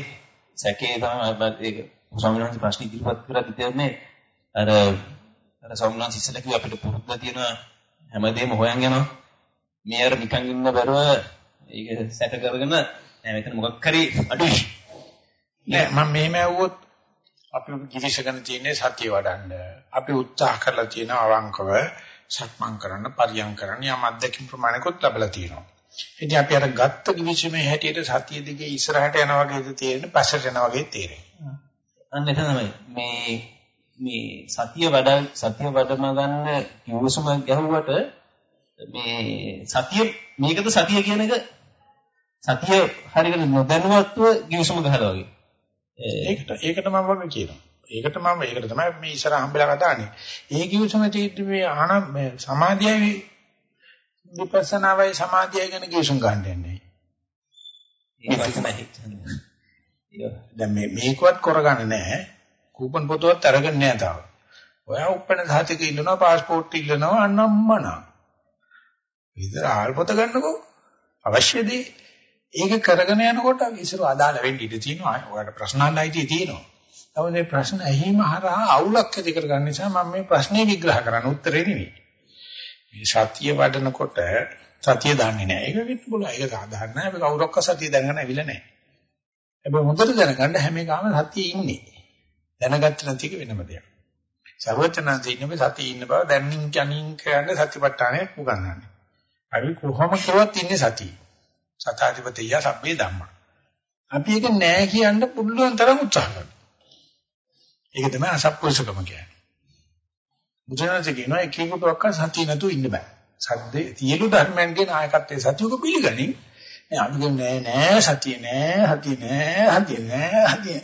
සැකේ තමයි ඒක ස්වාමීන් වහන්සේ ප්‍රශ්න ඉදිරිපත් කරලා තිබෙන්නේ අර අර ස්වාමීන් වහන්සේ ඉස්සෙල්ලා කිව්ව අපිට පුරුද්ද තියෙන හැමදේම හොයන් යනවා. මේ අර නිකන් ඉන්න බැරුව ඒක සැක කරගෙන නෑ මෙතන මොකක් හරි අඩුයි. නෑ මම මෙහෙම ඇහුවොත් අපි ගිවිසගෙන තියෙන්නේ සතිය වඩන්න. අපි උත්සාහ කරලා තියෙන අවංකව සක්මන් කරන්න, පරියන් කරන්න යම් අත්දැකීම් ප්‍රමාණිකුත් ලැබලා තියෙනවා. ඉතින් අපි අර ගත්ත කිවිසුමේ හැටියට සතිය දිගේ ඉස්සරහට යනවා වගේද තේරෙන්නේ පස්සට යනවා වගේ තේරෙන්නේ. අන්න එතන තමයි මේ මේ සතිය වඩ සතිය වඩම ගන්න කිව්වසම ගැහුවට මේ සතිය මේකද සතිය කියන එක සතිය හරියට නොදැනුවත්ව කිව්වසම ගහලා වගේ. ඒකට ඒකට මම වගේ කියනවා. ඒකට මම ඒකට තමයි මේ ඉස්සර හම්බෙලා කතාන්නේ. ඒ කිව්වසම තියෙද්දි මේ ආන සමාධියයි විපස්සනාවයි සමාධියයි ගැන කිව්සුම් ගන්න යන්නේ. ඒක තමයි. දැන් මේ මේකවත් කරගන්න නැහැ. කූපන් පොතවත් අරගෙන නැහැ තාම. ඔයා උප්පන සාතික ඉල්ලනවා પાස්පෝර්ට් ඉල්ලනවා අනම්මනා. විතර ආල් පොත ගන්නකෝ. අවශ්‍යදී ඒක කරගෙන යනකොට ඉස්සර අදාළ වෙන්න ඉඩ තියෙනවා. ඔයාලට ප්‍රශ්න අහන්නයි තියෙනවා. නමුත් මේ ප්‍රශ්න ඇහිම හරහා අවුලක් ඇති කරගන්න නිසා මම මේ ප්‍රශ්නේ විග්‍රහ කරන්න උත්තරේ නෙවෙයි. මේ සතිය වඩනකොට සතිය දන්නේ නැහැ. ඒක වෙන්න පුළුවන්. ඒක සාධාරණයි. අපි කවුරක්ක සතිය දැනගෙන ඇවිල්ලා නැහැ. හැබැයි හොඳට දැනගන්න හැම එකම සතියේ ඉන්නේ. දැනගත්ත නැති එක වෙනම දෙයක්. සර්වචනන්සේ ඉන්නේ සතියේ ඉන්න බව දැනින් කනින් කියන්නේ සතිපට්ඨානය උගන්වන්නේ. අපි කොහොම කරුවත් ඉන්නේ සතියේ. සතාධිපතිය සබ්බේ ධම්මා. අපි ඒක නෑ කියන්න පුළුවන් තරම් උත්සාහ කරනවා. ඒක තමයි අසත්පුරුෂකම කියන්නේ. බුදුරජාණන් කියනවා එකෙකුට ඔක්ක සතිය නැතුව ඉන්න බෑ. සද්දේ සියලු ධර්මයන්ගේ නායකත්වයේ සතියක පිළිගනින් නෑ අපි කියන්නේ නෑ සතිය නෑ සතිය නෑ සතිය නෑ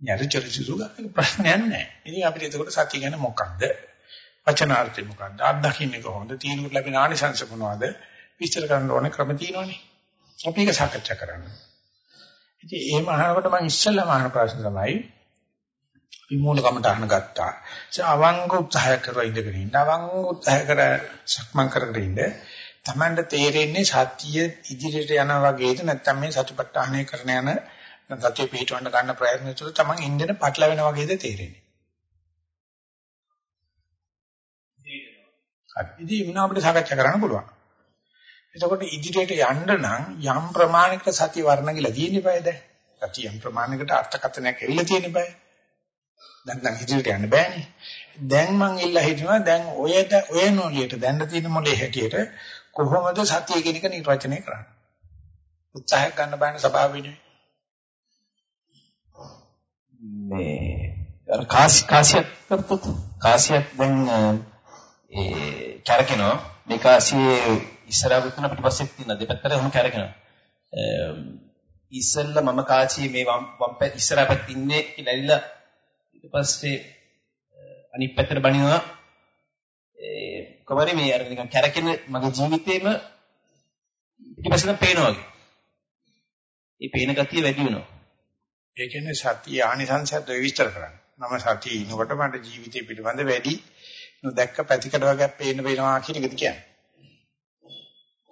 සතිය යරිචරිසුග ප්‍රශ්නයක් නෑ. ඉතින් අපිට එතකොට සතිය ගැන මොකක්ද? වචනාර්ථය මොකක්ද? අත්දකින්නේ කොහොමද? තීනුවට ලැබෙන ආනිසංස මොනවද? විස්තර කරන්න ඕනේ ක්‍රම තියෙනවනේ. අපි ඒක සාකච්ඡා කරන්න. ඉතින් එහෙම අහනකොට මම ඉස්සෙල්ලාම අහන ප්‍රශ්න තමයි විමූලකමට අහන ගත්තා. ඒ අවංග උත්සාහ කරලා ඉඳගෙන ඉන්න අවංග උත්සාහ කර සක්මන් කරගෙන ඉන්න Tamanට තේරෙන්නේ සතිය ඉදිරියට යනවා වගේද? නැත්නම් මේ සතිපට්ඨානය කරන යන සතිය පිටවන්න ගන්න ප්‍රයත්න තුළ Taman ඉන්දෙන පටලවෙන වගේද තේරෙන්නේ. ඉතින් මොන අපිට සාකච්ඡා කරන්න පුළුවන්. එතකොට ඉදිරියට යන්න නම් යම් ප්‍රමාණයකට සතිය වර්ණ කියලා තියෙන්න බෑ දැන්. සතිය යම් ප්‍රමාණයකට අර්ථකථනයක් එල්ල තියෙන්න බෑ. දැන් නම් ඉදිරියට යන්න බෑනේ. දැන් මං ඉල්ලා හිටිනවා දැන් ඔය ඔය නෝලියට දැන්න තියෙන මොලේ හැටියට කොහොමද සතිය කියන එක නිර්වචනය කරන්නේ? උත්සාහයක් ගන්න බෑනේ සභාව වෙනුවෙන්. මේ අර කාසි කාසියක් කරපොත් කාසියක් දැන් ඒ කැරකෙනවා මේ කාසියේ ඉස්සරහට තියෙන පිටපස්සෙත් තියෙන දෙපැත්තට එහෙම කැරකෙනවා. ඉස්සෙල්ලා මම කාසියේ මේ වම් වම් පැත්ත ඉස්සරහ පැත්ත ඉන්නේ කියලා ඇවිල්ලා ඊට පස්සේ අනිත් පැත්තට බණිනවා ඒ කොහමද මේ අර නිකන් කැරකෙන මගේ ජීවිතේම ඊපස්සෙන් පේනවා වගේ. ඒ පේන ගතිය වැඩි වෙනවා. ඒ කියන්නේ සතිය ආනිසංසයත් විස්තර කරන්නේ. මම සතිය ඉනකොට මට ජීවිතේ පිළිබඳ වැඩි නොදැක්ක පැතිකඩ වගේ පේන්න වෙනවා කියන එකද කියන්නේ.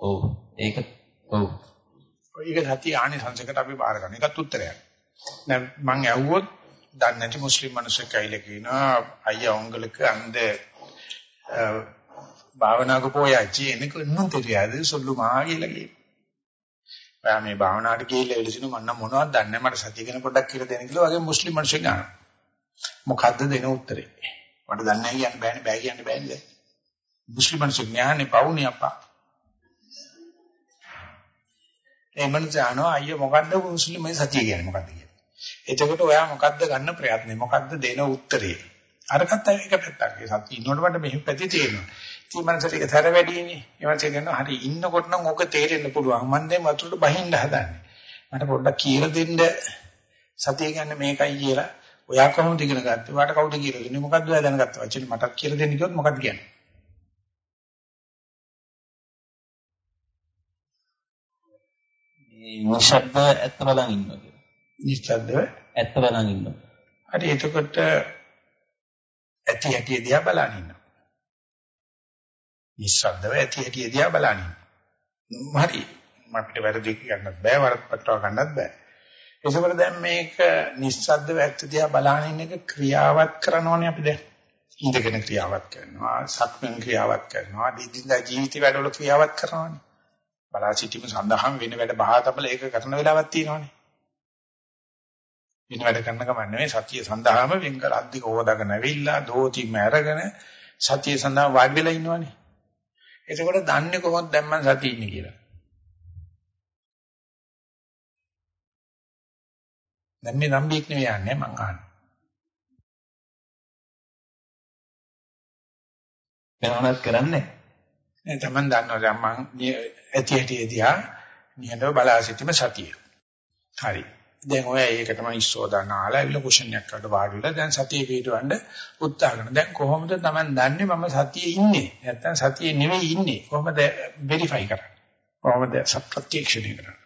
ඔව් ඒක ඔව්. ඒක සතිය ආනිසංසයකට අපි බාර ගන්න. ඒකත් උත්තරයක්. දැන් මං ඇහුවොත් දන්නේ නැති මුස්ලිම් මිනිස්සු කයිල කියනවා අයියා උංගලක අන්ද භාවනාවක පොයාචි එනක නුන් තේරියද සොල්ලුමා කියලා කියනවා. ඔයා මේ භාවනාවට ගිහිල්ලා ඉලිසිනු මම නම් මොනවද දන්නේ මට සතිය ගැන පොඩ්ඩක් කියලා දෙන්න කියලා වගේ මුස්ලිම් මිනිස්සු ගන්නවා. මොකද්ද දෙන උත්තරේ? මට දන්නේ නැහැ කියන්න බෑනේ බෑ කියන්න බෑනේ. මුස්ලිම් මිනිස්සු ඥානේ පවුනේ අප්පා. ඒ මනුස්සය අහනවා අයියෝ මොකද්ද මුස්ලිම් මේ සතිය කියන්නේ මොකද්ද කියලා. එතකොට ඔයා මොකද්ද ගන්න ප්‍රයත්නේ? මොකද්ද දෙන උත්තරේ? අරකට එක පැත්තක්. ඒ සත්‍ය ඉන්නකොට මට මෙහෙම පැති තේරෙනවා. ඉතින් මනසට ඒක තර වැඩිනේ. ඒ වගේ කියනවා හරි ඉන්නකොට නම් ඕක තේරෙන්න පුළුවන්. මම දැන් වතුරට බහින්න හදන්නේ. මට පොඩ්ඩක් කියලා දෙන්න සතිය කියන්නේ මේකයි කියලා. ඔයා කොහොමද ඉගෙන ගත්තේ? ඔයාට කවුද කියලා දෙන්නේ? මොකද්ද ඔයා දැනගත්තා? වචනේ මටත් කියලා දෙන්න කිව්වොත් මොකද්ද කියන්නේ? මේ නිශ්ශබ්ද ඇත්ත බලන් ඉන්නවා කියලා. නිශ්චද්දව ඇත්ත බලන් ඉන්නවා. හරි එතකොට ඇති ඇටි දිහා බලන් ඉන්නවා. නිශ්ශබ්දව ඇති ඇටි දිහා බලන් ඉන්නවා. හරි අපිට වැරදි කියන්නත් බෑ වරද්දටව ගන්නත් බෑ. ඒකවල දැන් මේක නිශ්ශබ්දව ඇත්ත දිහා බලන් ඉන්න එක ක්‍රියාවත් කරනෝනේ අපි දැන්. ඉඳගෙන ක්‍රියාවත් කරනවා, සක්මන් ක්‍රියාවත් කරනවා, දිදින්දා ජීවිත වැඩවල ක්‍රියාවත් කරනවානේ. බලා සිටීම සඳහා වෙන වැඩ බහා තබල ඒක කරන වෙලාවක් තියෙනවානේ. වෙන වැඩ කරන ගමන් නෙවෙයි සතිය සඳහාම වෙන් කර අද්දික හොදාගෙන ඇවිල්ලා දෝතිම අරගෙන සතිය සඳහා වාඩි වෙලා ඉන්නවනේ. එතකොට දන්නේ කොහොමද දැන් මම සතිය ඉන්නේ කියලා. දැන් මේ නම්බියෙක් නෙවෙයි යන්නේ මං අහන්නේ. වෙනවනත් කරන්නේ නේ තමන් දන්නවා දැන් මං ඇති ඇති එදියා නිහඬව බලා සිටීම සතිය. හරි. දැන් ඔය ඒක තමයි ඉස්සෝදාන ආලා ඇවිල්ලා කුෂන් එකක් කරලා වාඩි වෙලා දැන් සතිය පිටවන්න උත්සාහ කරනවා. දැන් කොහොමද Taman දන්නේ මම සතියේ ඉන්නේ? නැත්තම් සතියේ නෙවෙයි ඉන්නේ. කොහොමද වෙරිෆයි කරන්නේ? කොහොමද සත්‍යක්ෂණය කරන්නේ?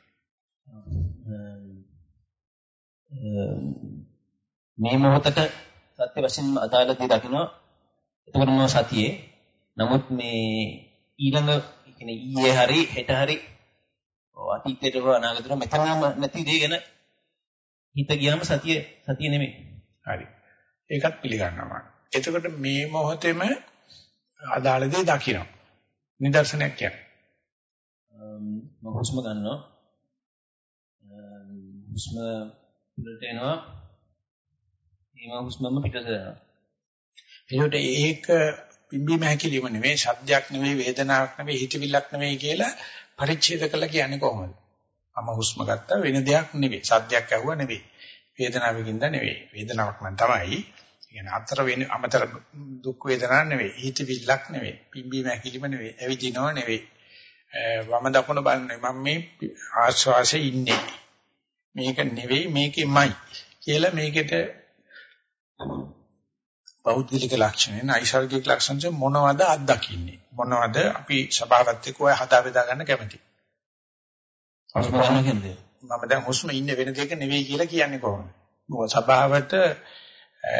මේ මොහොතට සත්‍ය වශයෙන්ම අදාළදී දකින්න එතකොට මම සතියේ නමුත් මේ ඊළඟ කියන්නේ ඊයේ හරි හෙට හරි අතීතයට හෝ අනාගතයට මෙතනම නැති දේ ගැන හිත ගියාම සතිය සතිය නෙමෙයි. හරි. ඒකත් පිළිගන්නවා. එතකොට මේ මොහොතේම අදාළ දේ දකින්න. නිදර්ශනයක් කියන්නේ. මම හුස්ම ගන්නවා. හුස්ම පිටට එනවා. මේ හුස්මම පිටට යනවා. එතකොට ඒක පිම්බීම හැකිලිම නෙවෙයි, ශබ්දයක් නෙවෙයි, වේදනාවක් නෙවෙයි, හිතවිල්ලක් නෙවෙයි කියලා පරිච්ඡේද කළා කියන්නේ කොහොමද? මම හුස්ම ගත්තා වෙන දෙයක් නෙවෙයි. සද්දයක් ඇහුවා නෙවෙයි. වේදනාවකින්ද නෙවෙයි. වේදනාවක් නම් තමයි. කියන්නේ අතර වෙන අමතර දුක් වේදනාවක් නෙවෙයි. හිතවිල්ලක් නෙවෙයි. පිම්බීම හැකිලිම නෙවෙයි. ඇවිදිනව නෙවෙයි. වම දකුණ බලන්නේ මම මේ ආශ්වාසයේ ඉන්නේ. මේක නෙවෙයි මේකෙමයි කියලා මේකට බෞද්ධික ලක්ෂණ නයිසර්ගික ලක්ෂණ මොනවද අත්දකින්නේ මොනවද අපි ස්වභාවත් එක්ක ඔය හදා බෙදා ගන්න කැමති ගන්න කියන්නේ. මම දැන් හුස්ම ඉන්නේ වෙන දෙයක නෙවෙයි කියලා කියන්නේ කොහොමද? මොකද ස්වභාවට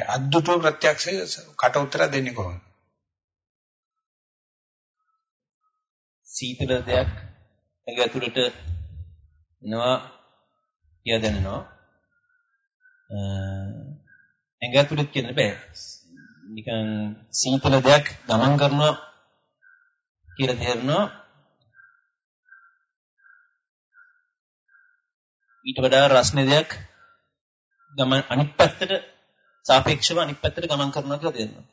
අද්දුතෝ ප්‍රත්‍යක්ෂ කට උතර දෙන්නේ කොහොමද? සීතල දෙයක් ඇඟ ඇතුළට එනවා කියා දැනෙනවා. ඇඟ ඇතුළට කියන්න බෑ. නිකන් සීතල දෙයක් ගමන් කරනවා කියලා තේරෙනවා ඊට වඩා රස්නේ දෙයක් ගමන් අනිත් පැත්තට සාපේක්ෂව අනිත් පැත්තට ගමන් කරනවා කියලා තේරෙනවා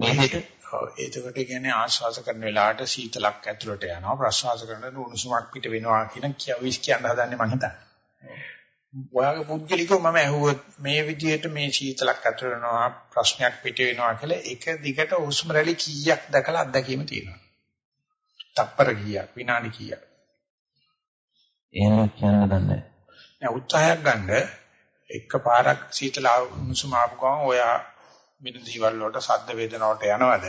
මේ දෙක ඔව් එතකොට කියන්නේ ආශ්වාස කරන වෙලාවට සීතලක් ඇතුළට යනවා ප්‍රශ්වාස කරනකොට උණුසුමක් පිට වෙනවා කියන කියවිස් කියන්න හදන්නේ මං හිතන්නේ. ඔයාගේ පුද්ගලිකව මම ඇහුවොත් මේ විදිහට මේ සීතලක් ඇතුළට යනවා ප්‍රශ්නයක් පිට වෙනවා කියලා එක දිගට හුස්ම රැලි කීයක් දැකලා අත්දැකීම තියෙනවා. තප්පර කීයක් විනාඩි කීයක්. එහෙම කියන්න දන්නේ නැහැ. උත්සාහයක් ගන්න. එකපාරක් සීතල උණුසුම ආපු ගමන් ඔයා වෙන දේවල් වලට සද්ද වේදනාවට යනවද?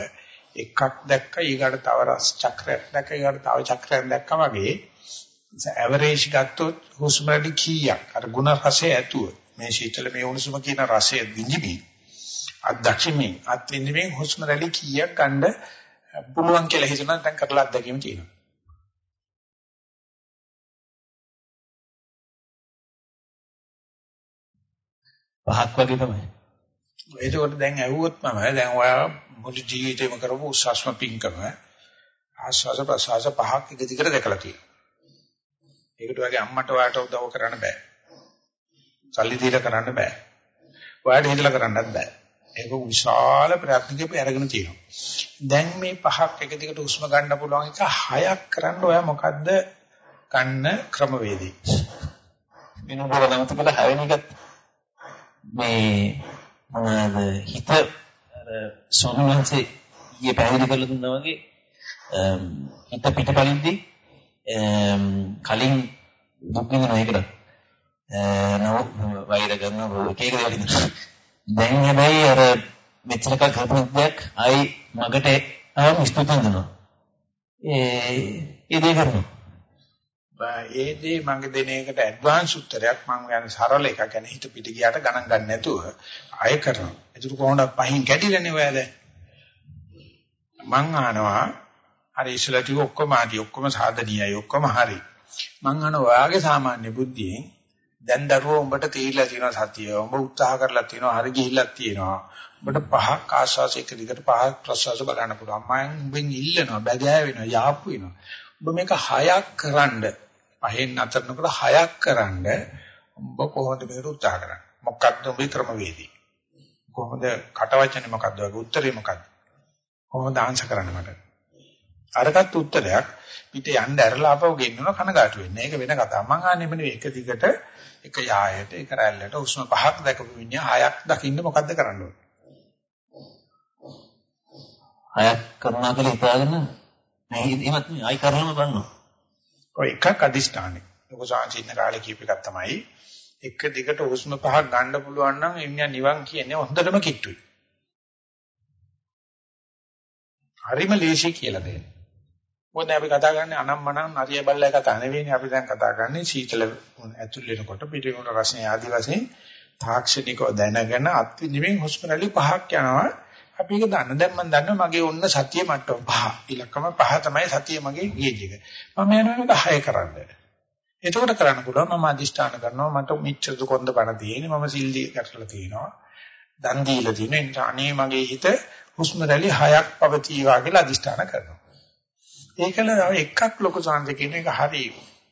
එකක් දැක්ක ඊගාට තව රස චක්‍රයක් දැක්ක ඊගාට තව චක්‍රයක් දැක්කා වගේ. ඇවරේජ් ගත්තොත් හුස්ම රටි කීයක්? අර ಗುಣ රසය ඇතුව. මේ සීතල මේ උණුසුම කියන රසය විඳිමි අත්දැකීමෙන් අත්විඳින්නෙන් හුස්ම රටි කීයක් ගන්න පුළුවන් කියලා හිතනවා. දැන් කරලා අත්දැකීම තියෙනවා. පහක් වගේ තමයි එතකොට දැන් ඇහුවොත් මම දැන් ඔයා මුළු ජීවිතේම කරපු උස්සස්ම පිංකම ආස්වාස ප්‍රසවාස පහක් එක දිගට දැකලා තියෙනවා. ඒකට වගේ අම්මට ඔයාට උදව් කරන්න බෑ. සල්ලි දීලා කරන්න බෑ. ඔයාට හිතලා කරන්නත් බෑ. ඒක විශාල ප්‍රයත්නකෙ අරගෙන තියෙනවා. දැන් මේ පහක් එක දිගට උස්ම ගන්න පුළුවන් එක හයක් කරන්න ඔයා මොකද්ද ගන්න ක්‍රමවේදය? වෙනකොට නම් තිබුණ හැවෙන එකත් මේ මොනවාද හිත අර සෝමනන්සේ ඊයේ පැහැදිලි කරලා දුන්නා වගේ හිත පිටපලින්දී කලින් දුක් විඳින එකට නමුත් වෛර කරනවා එක එක දේවල් ඉඳලා දැන් හැබැයි අර මෙච්චර කල් කරපු දෙයක් ආයි මගට ආවම ස්තුති කරනවා ඒ ඒ දේ කරනවා. ඒ දේ මගේ දෙන එකට ඇඩ්වාන්ස් උත්තරයක් මම යන සරල එකක් ගැන හිත පිට ගියාට ගණන් ගන්න නැතුව ආයෙ කරනවා. ඒක කොහොමද පහින් කැඩිලානේ ඔය දැන්. මං අහනවා අර ඉස්සලා ටික ඔක්කොම ආදි ඔක්කොම සාධනීයයි ඔක්කොම හරි. මං අහන ඔයාගේ සාමාන්‍ය බුද්ධියෙන් දැන් දරුවෝ උඹට තීරලා තියෙනවා සතිය. උඹ උත්සාහ කරලා තියෙනවා හරි ගිහිල්ලා තියෙනවා. උඹට පහක් ආශ්වාස එක දිගට පහක් ප්‍රශ්වාස බලන්න පුළුවන්. මම උඹෙන් ඉල්ලනවා බැගෑ වෙනවා යාප්පු වෙනවා. ඔබ මේක හයක් කරන්න පහෙන් අතරනකොට හයක් කරන්න ඔබ කොහොමද මේකට උත්සාහ කරන්නේ? මොකක්ද ඔබේ ක්‍රමවේදය? කොහොමද කටවචනේ මොකක්ද? ඔබේ උත්තරේ මොකක්ද? කොහොමද ආන්සර් කරන්නේ මට? අරකට උත්තරයක් පිට යන්න ඇරලා ආපහු ගෙන්නන කනගාටු වෙන්නේ. ඒක වෙන කතාවක්. මං ආන්නේ මෙන්න එක දිගට එක යායට එක රැල්ලට උෂ්ම පහක් දැකපු විඤ්ඤා හයක් දකින්න මොකද්ද කරන්න ඕනේ? හයක් කරනවා කියලා හිතාගෙන නෑ එහෙමත් නෙවෙයි ආයි කරලම බලනවා. ඔය එකක් අදිෂ්ඨානෙ. ලොකු සාංචින්න කාලේ කීප එකක් තමයි එක දිගට හුස්ම පහක් ගන්න පුළුවන් නම් ඉන්නේ නිවන් කියන්නේ හොඳටම කිට්ටුයි. හරිම ලේසි කියලා දෙන්න. මොකද අපි කතා කරන්නේ අනම්මනම් නරිය බල්ලයි කතා නෙවෙයිනේ අපි දැන් කතා කරන්නේ සීතල ඇතුල් වෙනකොට පිටිනුන රසනේ ආදි වශයෙන් තාක්ෂණිකව දැනගෙන අත්විඳින්මින් හුස්ම රැලි පහක් යනවා. අපි ඒක දන්න දැන් මම දන්නවා මගේ ඔන්න සතිය මට්ටම පහ. ඉලක්කම පහ තමයි සතිය මගේ ගේජ් එක. මම යනවා මේක 6 කරන්න. එතකොට කරන්න පුළුවන් මම අදිෂ්ඨාන කරනවා මට මෙච්චර දුකොන්ද බණ තියෙන්නේ මම සිල්දී කරලා තියෙනවා. දන් දීලා තියෙනවා. අනේ මගේ හිත හුස්ම රැලි 6ක් පවතිවා කියලා අදිෂ්ඨාන කරනවා. ඒකල එකක් ලොකු සංජ කියන එක හරි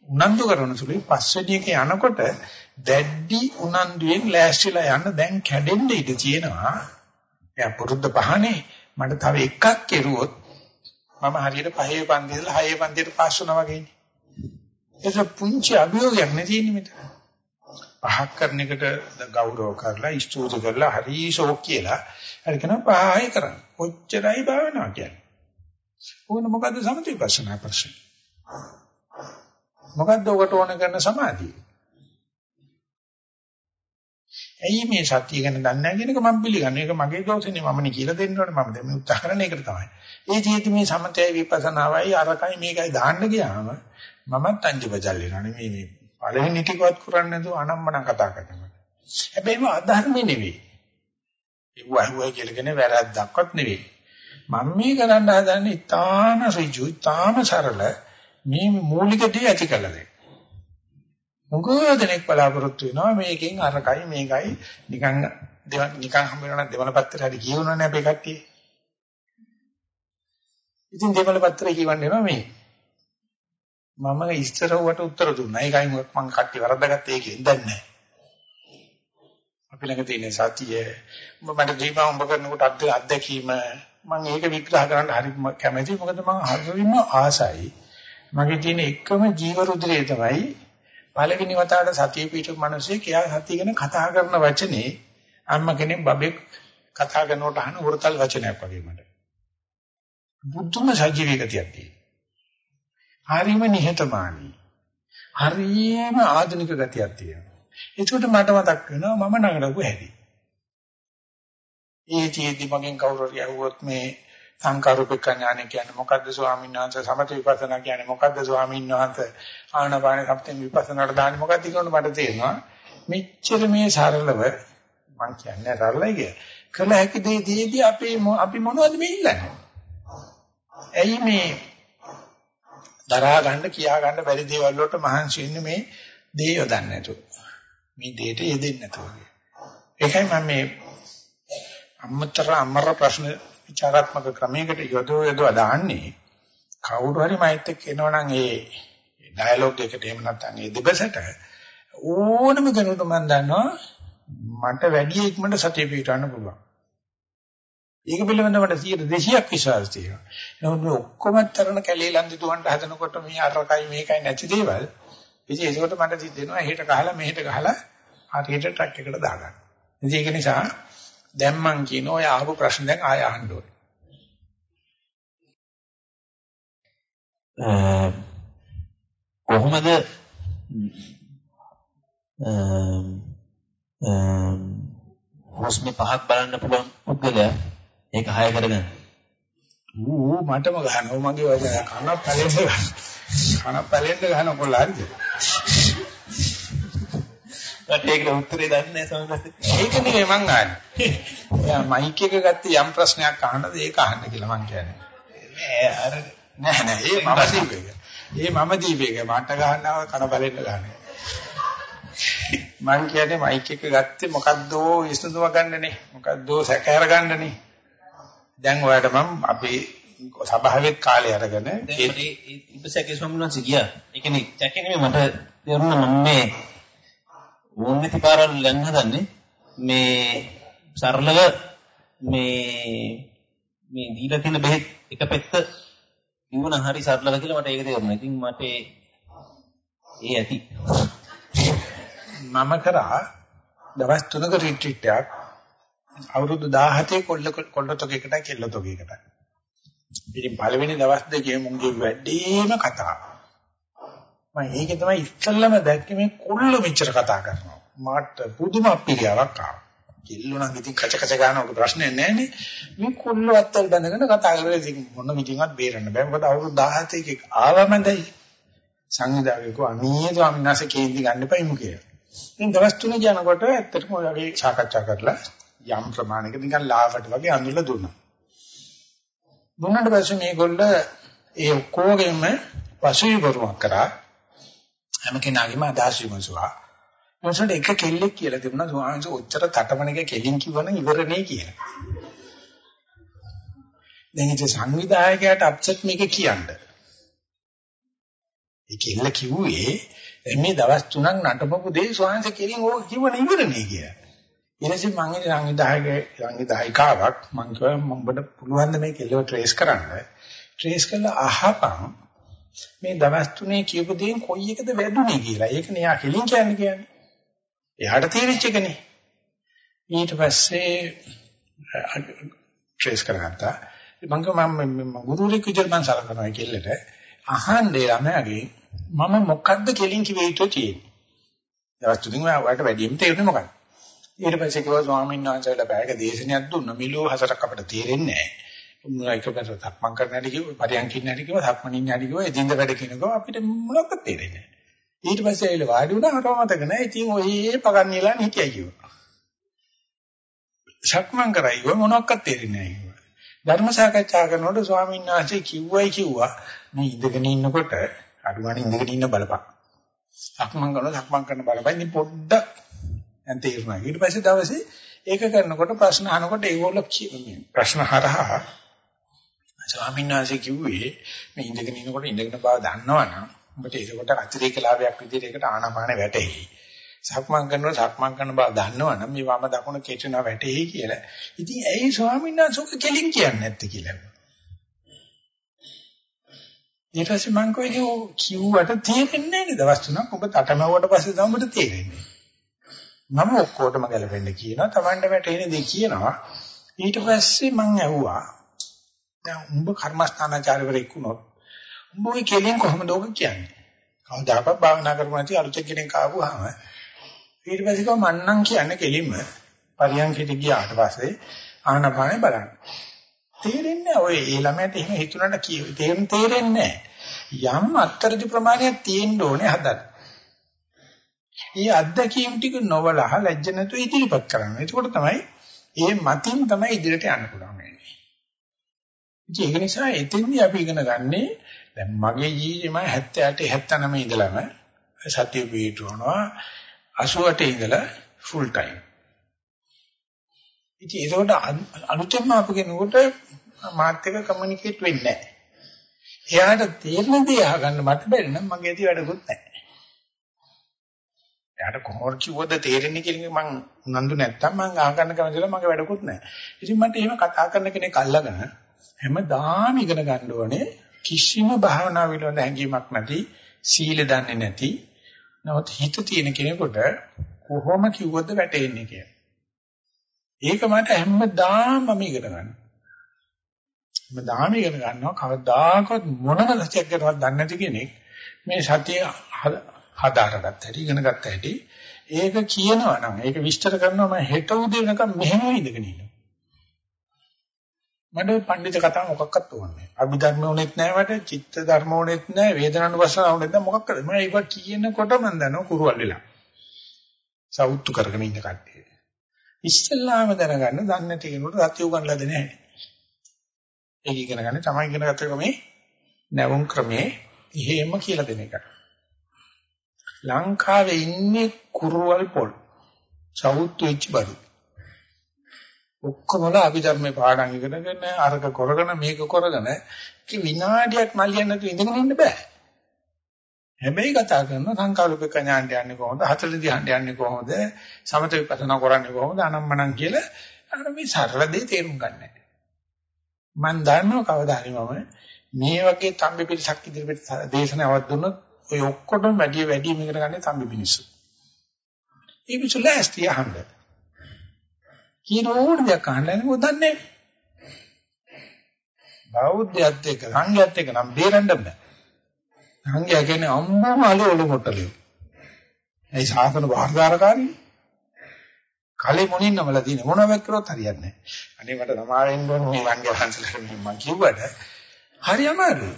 උනන්දු කරන සුළුයි පස්වෙනි එක යනකොට දැඩි උනන්දුවෙන් ලෑස්තිලා යන්න දැන් කැඩෙන්න ඉඩ තියෙනවා. එයා පුරුද්ද පහනේ මට තව එකක් කෙරුවොත් මම හරියට පහේ පන්ති ඉඳලා හයේ පන්තියට පාස් වුණා වගේනේ. ඒක පුංචි අභියෝගයක් නේ තියෙන්නේ මෙතන. පහක් කරන එකට ගෞරව කරලා ස්තුති කරලා හරි ෂෝක් කියලා හරි කියනවා පහයි කරන්න. ඔච්චරයි භාවනාව කියන්නේ. ඕන මොකද්ද සමථ විපස්සනා ප්‍රශ්නේ? මොකද්ද ඔකට ඕන කරන සමාධිය? ඇයි මේ සත්‍ය ගැන දන්නේ නැහැ කියන එක මම පිළිගන්නේ. ඒක මගේ දෝෂෙනේ මමනේ කියලා දෙන්න ඕනේ. මම දැන් මේ උත්සාහ කරන එකට තමයි. ඒ ජීවිත මේ සමතය විපස්සනාවයි අරකයි මේකයි දාන්න ගියාම මමත් අංජබජල් වෙනවා. මේ මේ පළවෙනි ටිකවත් කරන්නේ නැතුව අනම්මනම් කතා කරනවා. හැබැයි මේ අධර්මේ නෙවෙයි. ඒ වහුවයි කියලාගෙන වැරද්දක්වත් නෙවෙයි. මම මේ කරන්න හදන්නේ ඊටාම ඍජු, ඊටාම සරල මේ මූලික දේ ඇති කළ දෙන්න. මොකෝ දෙනෙක් බලාපොරොත්තු වෙනවා මේකෙන් අරකයි මේකයි නිකන් නිකන් හම්බ වෙනවා නම් දෙවන පත්‍රය හරි කියවනවනේ අපේ කට්ටිය. ඉතින් දෙවන පත්‍රය කියවන්නේ නෝ මේ. මම ඉස්තර වට උත්තර දුන්නා. ඒකයි මම කට්ටිය වරද්දාගත්තේ ඒකෙන් දැන් නැහැ. අපි ළඟ තියෙන සතිය උඹ මට දීපා උඹ කරනකොට අත්දැකීම මම ඒක විග්‍රහ කරන්න හරි කැමැතියි. මොකද මම හරිම ආසයි. මගේ තියෙන එකම ජීව රුධිරය තමයි පළවෙනි වතාවට සතිය පිටු මිනිස්සේ කියා සතිය ගැන කතා කරන වචනේ අම්මා කෙනෙක් බබෙක් කතා කරනකොට අහන වෘතල් වචනයක් වගේ මට. බුද්ධම සජීවී ගතියක් තියෙනවා. හරිම නිහතමානී. හරිම ආධුනික ගතියක් තියෙනවා. ඒකට මට මතක් වෙනවා මම නගරපු හැටි. ඒ චේති මගෙන් කවුරු හරි අහුවොත් මේ සංකාරූපක ඥානය කියන්නේ මොකද්ද ස්වාමීන් වහන්සේ සමථ විපස්සනා කියන්නේ මොකද්ද ස්වාමීන් වහන්සේ ආනාපාන සම්පතෙන් විපස්සනාට දාන්නේ මොකද්ද කියනකොට මට තේරෙනවා මෙච්චර මේ සරලව මම කියන්නේ සරලයි කිය. කළ හැකි දේ දීදී අපි අපි මොනවද මේ ඉල්ලන්නේ? ඇයි මේ දරා ගන්න කියා ගන්න බැරි දේවල් වලට මහන්සි වෙන්නේ මේ දේ යොදන්නේ නැතුව. මේ දෙයට යෙදෙන්නේ නැතුව. ඒකයි මම මේ අම්මතර අම්මර ප්‍රශ්න විචාරාත්මක ක්‍රමයකට යොදව යොදව දාන්නේ කවුරු හරි මයිත් එක්ක එනවනම් ඒ ඩයලොග් එකට එහෙම නැත්නම් ඒ දෙබසට ඕනම කෙනෙකුට මම දන්නවා මට වැඩි ඉක්මනට සතිය පිටවන්න පුළුවන්. ඒක පිළිබඳව මට 200ක් විශ්වාස තියෙනවා. නමුත් මේ ඔක්කොම තරණ කැලේ ලන්දි දුවන්ට හදනකොට මේ අරකයි මේකයි නැති දේවල් ඉතින් ඒකට මට සිද්ධ වෙනවා එහෙට ගහලා මෙහෙට ගහලා හරියට ට්‍රක් එකට දාගන්න. ඉතින් ඒක නිසා දැන් මං කියන ඔය අහපු ප්‍රශ්න දැන් ආය අහන්න ඕනේ. කොහොමද හොස්ම පහක් බලන්න පුළුවන් පුද්ගලයා ඒක හය කරගන්න. ඌ මටම ගහනවා මගේ වචන කන පැලෙන්න ගන්න. කන පැලෙන්න ගහන කොල්ල හරිද? මට ඒකට උත්තරේ දන්නේ නැහැ. ඒක නෙමෙයි මං අහන්නේ. එයා මයික් එක ගත්තේ යම් ප්‍රශ්නයක් අහන්නද ඒක අහන්න කියලා මං කියන්නේ. නෑ අර නෑ නෑ ඒ මම දීපේක. ඒ මම දීපේක මට ගහන්නව කන බලෙන්න ගහන්නේ. මං කියන්නේ මයික් එක ගත්තේ මොකද්දෝ විසඳුම ගන්නනේ. මොකද්දෝ සැකහැර ගන්නනේ. දැන් ඔයාලට මම අපේ සභාවෙත් කාලේ අරගෙන ඒ ඉබ්බසකේ ස්වාමීන් වහන්සේ ගියා. ඒ කියන්නේ සැකේ නෙමෙයි මට තේරුණා මම මේ ඕනෙති පාරවල් යන්න හදන්නේ මේ සරලව මේ මේ දීලා තියෙන බෙහෙත් එක පෙත්ත ඉවන හරි සරලද කියලා මට ඒක තේරුණා. ඉතින් මට ඒ ඇති. මම කරා දවස් 3ක රිට්‍රීට් එකක් අවුරුදු 17 කොල්ල කොල්ලතොගයකට කෙල්ලතොගයකට. ඉතින් පළවෙනි දවස් දෙකේ මුන්ගේ වැඩිම කතාව. මම ඒකේ තමයි ඉස්සල්ලාම දැක්කේ මේ කොල්ල මෙච්චර කතා කරනවා. මාට පුදුම අපිරියාවක් ආවා. කිල්ලෝ නම් ඉතින් කච කච ගන්නකොට ප්‍රශ්නයක් නැහැනේ. මේ කොල්ල අත්තල් බඳගෙන කතා කරලා ඉතින් මොන මිටින්වත් බේරන්න බෑ. මොකද අවුරුදු 17 එක ආවමදයි. සංවිධායකව අනීය ස්වාමීන් වහන්සේ කේන්ති ගන්න එපා කියලා. ඉතින් දවස් තුන යනකොට ඇත්තටම ඔය වගේ සාකච්ඡා කරලා යම් ප්‍රමාණයක නිකන් ලාවට වගේ අඳුරලා දුන්නා. දුන්නාට පස්සේ මේගොල්ල ඒ ඔක්කොගෙම පසුවිවරුවක් කරා හැම කෙනාගේම අදහස් විමසුවා. මොසොට එක කෙල්ලෙක් කියලා තිබුණා ස්වාමීන් වහන්සේ ඔච්චර තටමනක කෙලින් කිව්වනම් ඉවරනේ කියලා. දැන් ඉතින් සංවිධායකයාට අප්සෙට් මේක කියන්න. ඒ කෙල්ල කිව්වේ මේ දවස් තුනක් නටපපු දේ ස්වාමීන් වහන්සේ කෙලින් ඕක කිව්වන ඉවරනේ කියලා. ඊටසේ මම ඉතින් සංවිධායක සංවිධායිකාවක් මම කිව්වා මම ඔබට පුළුවන් ද මේ කෙල්ලව ට්‍රේස් කරන්න. ට්‍රේස් කරලා අහපන් මේ දවස් තුනේ කියපු දේෙන් කොයි එකද වැදුනේ කියලා. ඒක නේ කෙලින් කියන්නේ කියන්නේ. එයාට තීරිච්ච එකනේ. ඊට පස්සේ ට්‍රේස් කරගත්තා. මම මම ගුරුවරයෙක් විදිහට මම සලකනවා කියලට අහන්නේ ළමයාගේ මම මොකද්ද කෙලින් කිව්ව යුතු තියෙන්නේ. දවස් තුنين ඔයාලට වැඩියෙන් තේරෙන්නේ මොකක්ද? ඊට පස්සේ කිව්වා ස්වාමීන් වහන්සේලා බෑග දේශනයක් දුන්න මිලෝ හසරක් අපිට තේරෙන්නේ නැහැ. උන්ලා එකපැත්තට තක්මන් කරන්න හැටි කිව්වා, පරියන්කින් හැටි කිව්වා, ධක්මනින් හැටි කිව්වා, එදින්ද වැඩ කියනකෝ අපිට මොනවද තේරෙන්නේ. ඊට පස්සේ ඇවිල්ලා වාඩි වුණා මට මතක නැහැ. ඉතින් ඔය පගන්නේලා හිටියයි කිව්වා. සක්මන් කරයිව මොනවක්වත් තේරෙන්නේ නැහැ ධර්ම සාකච්ඡා කරනකොට ස්වාමීන් වහන්සේ කිව්වයි කිව්වා මේ ඉඳගෙන ඉන්නකොට අඩුවනේ ඉඳගෙන ඉන්න බලපන්. සක්මන් කරන සක්මන් කරන බලපන් ඉතින් පොඩ්ඩක් දැන් තේරුණා. ඊට පස්සේ දවසේ ඒක කරනකොට ප්‍රශ්න අහනකොට ඒගොල්ලෝ ප්‍රශ්න හරහා ස්වාමීන් වහන්සේ කිව්වේ මේ ඉඳගෙන ඉන්නකොට ඉඳගෙන බව දන්නවනම් උඹට ඒකට අතිරේක ලාභයක් විදිහට ඒකට ආනාපාන වැටෙයි. සක්මන් කරනවා සක්මන් කරන බව දන්නවනම් මේ වම දකුණ කෙටෙනවා වැටෙයි කියලා. ඉතින් ඇයි ස්වාමීන් වහන්සේ ඔක කෙලින් කියන්නේ නැත්තේ කියලා. ඊට පස්සේ මං කොයිද කිව්වට තේරෙන්නේ නැහැ දවස් තුනක් ඔබ තටමැව්වට පස්සේ තමයි ඔබට තේරෙන්නේ. මම ඔක්කොටම ගැලපෙන්න කියනවා Tamanda වැටෙන දේ කියනවා. ඊට පස්සේ මං ඇහුවා දැන් උඹ කර්මස්ථානාචාර්යවරයෙක් වුණොත් උඹ ඔය කෙලින් කොහොමද ඔක කියන්නේ? කවදාකවත් භාවනා කරපු නැති අලුත් කෙනෙක් ආවම ඊට පස්සේ කව මන්නම් කියන්නේ කෙලින්ම පරියන්කෙට ගියාට පස්සේ ආනපානේ බලන්න. තේරෙන්නේ ඔය ඒ ළමයට එහෙම හිතුණාට තේරුම් තේරෙන්නේ යම් අත්තරදි ප්‍රමාණයක් තියෙන්න ඕනේ හදන්න. ඊ අත්දැකීම් ටික නොවලහ ලැජ්ජ නැතුව ඉදිරිපත් කරන්න. එතකොට තමයි ඒ මතින් තමයි ඉදිරියට යන්න පුළුවන් වෙන්නේ. ඒක නිසා එතෙන්දී අපි ඉගෙන ගන්නේ දැන් මගේ ජීවිතේ මම 78 79 ඉඳලම සතිය පිටවනවා 88 ඉඳලා ෆුල් ටයිම්. ඉතින් ඒකට අලුතෙන්ම ආපු කෙනෙකුට මාත් එක්ක කමියුනිකේට් වෙන්නේ නැහැ. එයාට තේරෙන දේ අහගන්න මට බැරි නම් මගේ ඇති වැඩකුත් නැහැ. එයාට කොහොමද කිව්වද තේරෙන්නේ කියන එක මං උනන්දු නැත්තම් මං අහගන්න කැමතිලා මගේ වැඩකුත් නැහැ. ඉතින් මට එහෙම කතා කරන කෙනෙක් අල්ලගෙන හැමදාම ඉගෙන ගන්න ඕනේ කිසිම භාවනා විලඳ හැඟීමක් නැති සීල දන්නේ නැති නමුත් හිත තියෙන කෙනෙකුට කොහොම කිව්වද වැටෙන්නේ කියලා. ඒක මට හැමදාම මම ඉගෙන ගන්නවා. හැමදාම ඉගෙන ගන්නවා කවදාකවත් මොනම රසයක් කරවත් දන්නේ නැති කෙනෙක් මේ සතිය හදාරගත්ත හැටි ඉගෙන ගත්ත හැටි ඒක කියනවා නම් ඒක විස්තර කරනවා මම හෙට උදේ වෙනකම් මෙහෙම ඉඳගෙන ඉන්නවා. මට පඬිත කතා මොකක්වත් ඕනේ නැහැ. අභිධර්ම උනේත් නැහැ මට, චිත්ත ධර්ම උනේත් නැහැ, වේදනානුපස්සන උනේත් නැහැ මොකක්ද? මම ඒක කියනකොට මම දන්නවා කුරුවල් වෙලා. සවුත්තු කරගෙන ඉන්න කට්ටිය. ඉස්සල්ලාම දැනගන්න දන්නේ නැති කෙනෙකුට සත්‍ය උගන්ලා දෙන්නේ නැහැ. ඒක ඉගෙන ගන්න තමයි ඉගෙන ගත්ත ක්‍රමේ නැවුම් ක්‍රමේ එහෙම කියලා දෙන එක. ලංකාවේ ඉන්නේ කුරුවල් පොල්. සවුත්තු වෙච්ච බඩු. ඔක්කොමලා අභිධර්මේ පාඩම් ඉගෙනගෙන අරක කරගෙන මේක කරගෙන කි විනාඩියක් නලියන්න නැතුව ඉඳගෙන ඉන්න බෑ. හැබැයි කතා කරන සංකල්පක ඥාණයට යන්නේ කොහොමද? හතර ධ්‍යානට යන්නේ කොහොමද? සමත විපස්සනා කරන්නේ කොහොමද? අනම්මනම් කියලා අර මේ සරල දේ තේරුම් ගන්නෑ. මම දන්නවා කවදා හරි මම මේ වගේ තම්බි පිරිසක් ඉදිරියට දේශනාවක් දුන්නොත් ඔය ඔක්කොටම වැඩි වැඩි මේකට ගන්නේ තම්බි මිනිස්සු. ඒ මිනිස්සු ලෑස්ති අහන්න. කියන ඕන දෙයක් අහන්න මොකද දන්නේ? බෞද්ධයත් එක්ක සංඝයත් එක්ක නම් බේරන්න බෑ. සංඝයා කියන්නේ අම්මම අලු ඔලු මොට්ටලිය. ඒ ශාසන වාර්තාකාරී කලෙ මොනින් නමලා තියෙන මොනවක් කරොත් හරියන්නේ නැහැ. අනේ මට සමාවෙන්න ඕන මේ වංගේ හන්සලට මම කිව්වට හරි අමාරුයි.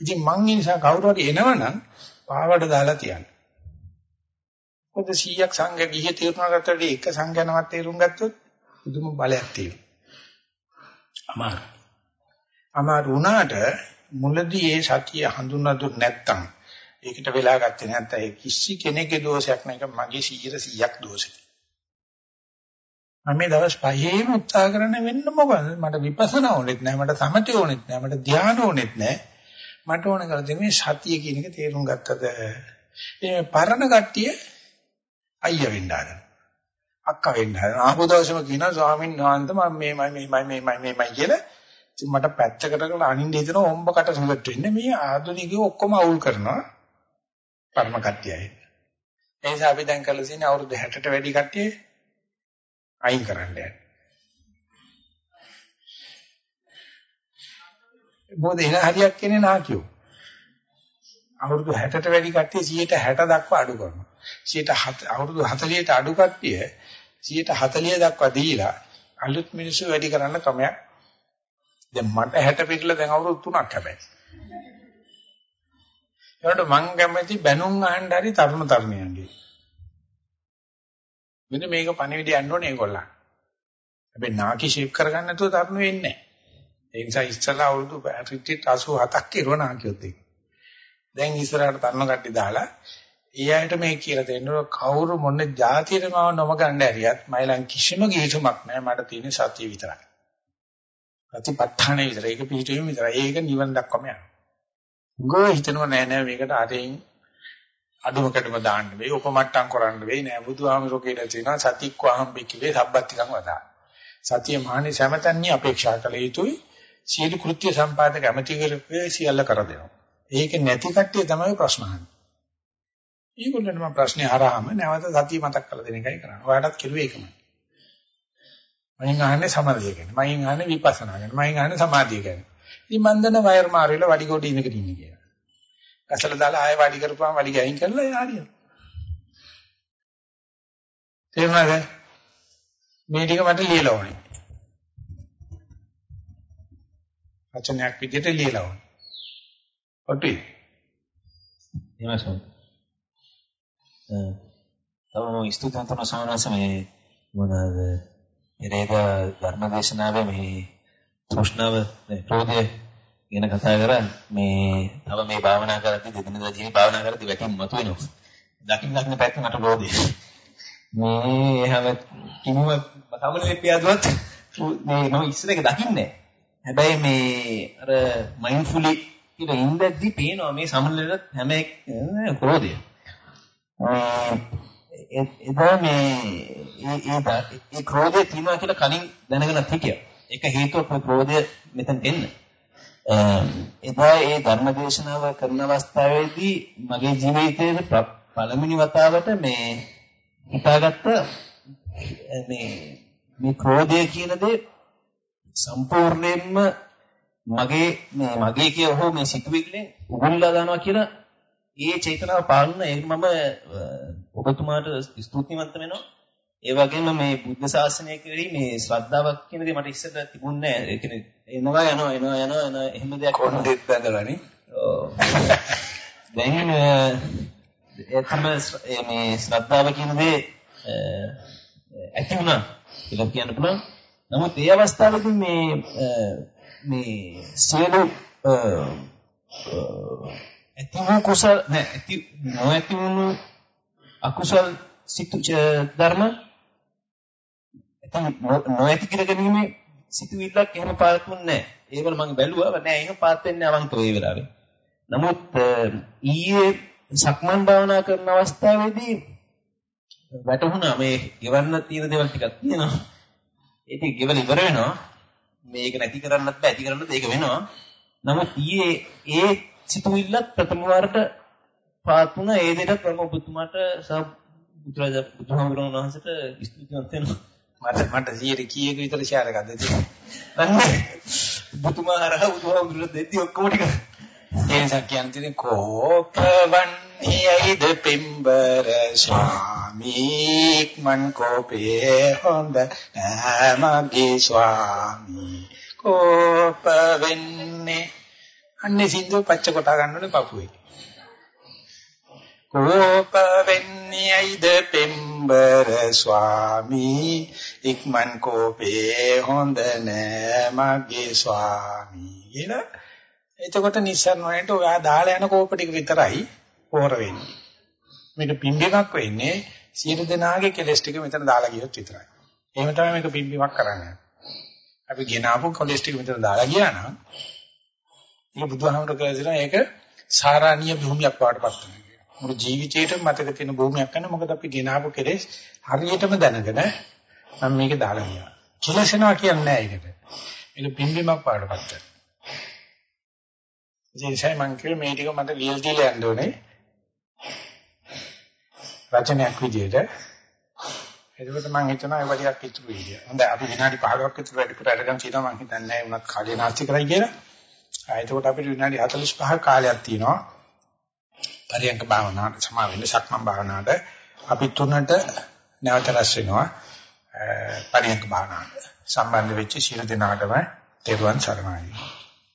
ඉතින් මං ඒ නිසා කවුරු හරි එනවනම් පාවඩ දාලා තියන්න. මොකද 100ක් සංඝ ගිහිය තීරණ ගත්තට එක සංඝනවත් තීරුම් ගත්තොත් පුදුම බලයක් තියෙනවා. අමාරු. අමාරු වුණාට මුලදී ඒ සතිය හඳුනා දුන්න නැත්තම් ඒකට වෙලා ගත්තේ නැත්නම් ඒ කිසි කෙනෙකුගේ දෝෂයක් නෑ ඒක මගේ 100ක් දෝෂයක්. මම මේ දවස් පහේම උත්සාහ කරන්න වෙන්න මොකද? මට විපස්සනා ඕනෙත් නෑ මට සමථය ඕනෙත් නෑ මට ධ්‍යාන ඕනෙත් නෑ මට ඕන කරලා තියෙන්නේ මේ සතිය කියන එක තේරුම් ගත්තද? මේ පරණ කට්ටිය අයියා වෙන්න ආද අක්කා වෙන්න ආද ආපු දවසම කියනවා ස්වාමීන් වහන්සේ මම මේ මේ මේ මේ මේ මේ කියලා ඉතින් මට පැත්තකට කරලා අනින්න හිතන ඔම්බකට සුගත වෙන්නේ මේ ආධුනිකයෝ ඔක්කොම අවුල් කරනවා පරණ කට්ටියයි ඒ නිසා අපි දැන් කරලා තියෙන්නේ අවුරුදු 60ට වැඩි කට්ටිය අයින් කරන්න යන්නේ. මොකද එන හරියක් කියන්නේ නාකියෝ. අවුරුදු 60ට වැඩි කට්ටිය 60 දක්වා අඩු කරනවා. 107 අවුරුදු 40ට අඩු කට්ටිය 140 දක්වා දීලා අලුත් මිනිස්සු වැඩි කරන්න ක්‍රමයක්. දැන් මට 60 පිටලා දැන් අවුරුදු 3ක් හැබැයි. ඒකට මං කැමති බැනුම් අහන්න හරි තරුණ තරුණියන්ගේ. මෙන්න මේක පණිවිඩය යන්න ඕනේ ඒගොල්ලන්. හැබැයි නාකි ෂේප් කරගන්න නැතුව තරුණ වෙන්නේ නැහැ. ඒ නිසා ඉස්සලා අවුරුදු 87ක් කිරුව නාකියොත් ඒක. දැන් ඉස්සරහට තරුණ කට්ටිය දාලා ඒ අයට මේ කියලා දෙන්න කවුරු මොන જાතියට මම නොමගන්න ඇරියත් මයිලන් කිසිම ගිහිසුමක් නැහැ මට තියෙන සතිය විතරයි. ප්‍රතිපත්තහනේ විතරයි. ඒක පිළිතුරු විතරයි. ඒක නිවන් දක්වාම යනවා. ගෝ හිතනවා නෑ නෑ මේකට අරින් අඩුමකටම දාන්න වෙයි උපමට්ටම් කරන්න වෙයි නෑ බුදුහාමුදුරුවෝ කියලා තියෙනවා සතික්වාහම් බිකිවේ සබ්බත්තිකම් වදා සතිය මහණේ සමතන්නේ අපේක්ෂා කළ යුතුයි සියලු කෘත්‍ය සම්පාදක ඇමතිවරේ සියල්ල කර දෙනවා ඒක නැති කට්ටිය තමයි ප්‍රශ්න අහන්නේ ඊගොල්ලන්ට මම ප්‍රශ්නේ අහරාම නැවත සතිය මතක් කරලා දෙන එකයි කරන්නේ ඔයාලටත් කිව්වේ ඒකමයි මයින් අහන්නේ සමාධිය ගැන මයින් අහන්නේ විපස්සනා ගැන මයින් අහන්නේ සමාධිය ගැන ඉතින් මන් දන්න වයර් මාරුවල වඩි කොට ඉන්නකද ඉන්නේ කියලා කසල දාලා ආයෙ වැඩි කරපුවාම වැඩි ගහින් කරලා ඒ හරියනවා. තේරුණාද? මේ ටික මට ලියලා ඕනේ. වචනයක් විදිහට ලියලා ඕනේ. ඔටි. එහෙමයි සෝ. තම ස්තුතිවන්ත කරන සමනස මේ මොනවාද? එරේක ධර්මදේශනාවේ මේ තෘෂ්ණාව ක්‍රෝධය ගැන කතා කරා මේ තව මේ භාවනා කරද්දී දෙදිනදා ජීවිතේ භාවනා කරද්දී වැටීම් මතුවෙනවා. දකින්න දකින්න පැත්ත මට බෝධි. මේ හැම කිමුව සමනලේ පියාදුවත් මේ මම ඉස්සර එක දකින්නේ හැබැයි මේ අර මයින්ඩ්ෆුලි කියලා ඉඳද්දී පේනවා මේ සමනලේට හැම ක්‍රෝධය. එදා මේ ඒ ඒ ක්‍රෝධය තියෙනවා කියලා කලින් දැනගෙනත් හිටියා. ඒක හේතුවක් ක්‍රෝධය මෙතන එන්නේ. එදා ඒ ධර්මදේශනාව කරන අවස්ථාවේදී මගේ ජීවිතයේ පළවෙනි වතාවට මේ හිතාගත්ත මේ මේ ක්‍රෝධය කියන දේ සම්පූර්ණයෙන්ම මගේ මේ මගේ කිය හෝ මේ සිතුවිල්ලෙන් උගුල්ලා දානවා කියලා ඒ චේතනාව පාලන ඒක මම ඔබතුමාට ස්තුතිවන්ත වෙනවා ඒ වගේම මේ බුද්ධ ශාසනය කෙරෙහි මේ ශ්‍රද්ධාවක් කියන දේ මට ඉස්සෙල්ලා තිබුණේ නැහැ. ඒ කියන්නේ එනවා යනවා එනවා යනවා එන එහෙම දෙයක් කොණ්ඩෙත් බඳලානේ. දැන් එතන මේ ශ්‍රද්ධාව කියන දේ ඇති වුණා කියලා කියන්න පුළුවන්. නමුත් ඒ අවස්ථාවේදී මේ මේ සියලු ඇති වූ කුසල නැ ඇති නොඇති වුණු අකුසල් සිතු ධර්ම නැත්නම් නොඇති කියලා ගැනීමේ සිතුවිල්ලක් එහෙම පාත්ුන්නේ නැහැ. ඒවල මම බැලුවා නෑ එහෙම පාත් වෙන්නේ අවංකව ඒ වෙලාවේ. නමුත් ඊයේ සක්මන් භාවනා කරන අවස්ථාවේදී වැටහුණා මේ ගෙවන්න තියෙන දේවල් ටිකක් තියෙනවා. ඒක ගෙවල ඉවර වෙනවා. මේක නැති කරන්නත් බෑ ඇති කරන්නත් ඒක වෙනවා. නමුත් ඊයේ ඒ සිතුවිල්ලත් ප්‍රථම වරට පාත් වුණා ඒ දෙයට ප්‍රම ඔබතුමාට සහ බුදුරජා බුදුහාමුදුරන් වහන්සේට ස්තුතිවන්ත වෙනවා. මට මට 100 කීයක විතර ෂෙයාර් එකක් දෙන්න. බුදුමා හරහා බුදුහාමුදුරන් දෙද්දි ඔක්කොම ටික ඒ නිසා කියන්නේ කෝපවන්නේයිද පිම්බර ස්වාමී මන් කෝපේ හොඳ නෑමගේ ස්වාමී කෝප වෙන්නේ අන්නේ සින්දුව පච්ච කොටා ගන්න ඕනේ පපුවේ කෝප වෙන්නේයිද පිම්බර ස්වාමී ඉක්මන් කෝපේ හොඳ නෑමගේ ස්වාමී කියලා එතකොට නිස්සාරණ වලට ඔයා දාලා යන කෝප ටික විතරයි පෝර වෙන්නේ. මේක පිම්බීමක් වෙන්නේ සියලු දෙනාගේ කෙලස් ටික මෙතන දාලා ගියොත් විතරයි. එහෙම තමයි මේක පිම්බීමක් කරන්නේ. අපි ගෙනාවු කොලස් ටික මෙතන දාලා ගියා නම් ඒක බුදුහාමුදුර කියලා ඒක සාරාණීය භූමියක් වඩපත් වෙනවා. මුළු ජීවිතේටම මතක තියෙන භූමියක් කරන මොකද අපි ගෙනාවු කෙලස් හරියටම දැනගෙන මම මේක දාලා ගියා. කෙලසනවා කියන්නේ නැහැ ඒකට. මේක පිම්බීමක් වඩපත් වෙනවා. ඉතින් මම කිව්වේ මේ ටික මට ලියලා දීලා යන්න ඕනේ. රචනයක් විදියට. එතකොට මම හිතනවා ඒ වගේ ඉතුරු වෙයි කියලා. හොඳයි අපි විනාඩි 15ක් විතර වැඩිපුර අරගෙන තියෙනවා මම හිතන්නේ නැහැ උනත් කාලේ නාස්ති කරයි කියලා. ආ එතකොට අපිට විනාඩි 45ක කාලයක් තියෙනවා. පරියන්ක භාවනාවට සමා වෙන්න සක්මන් භාවනාවට අපි තුනට නැවත රැස් වෙනවා. පරියන්ක භාවනාවට සම්බන්ධ වෙච්ච සියලු දෙනාටම තෙරුවන් සරණයි.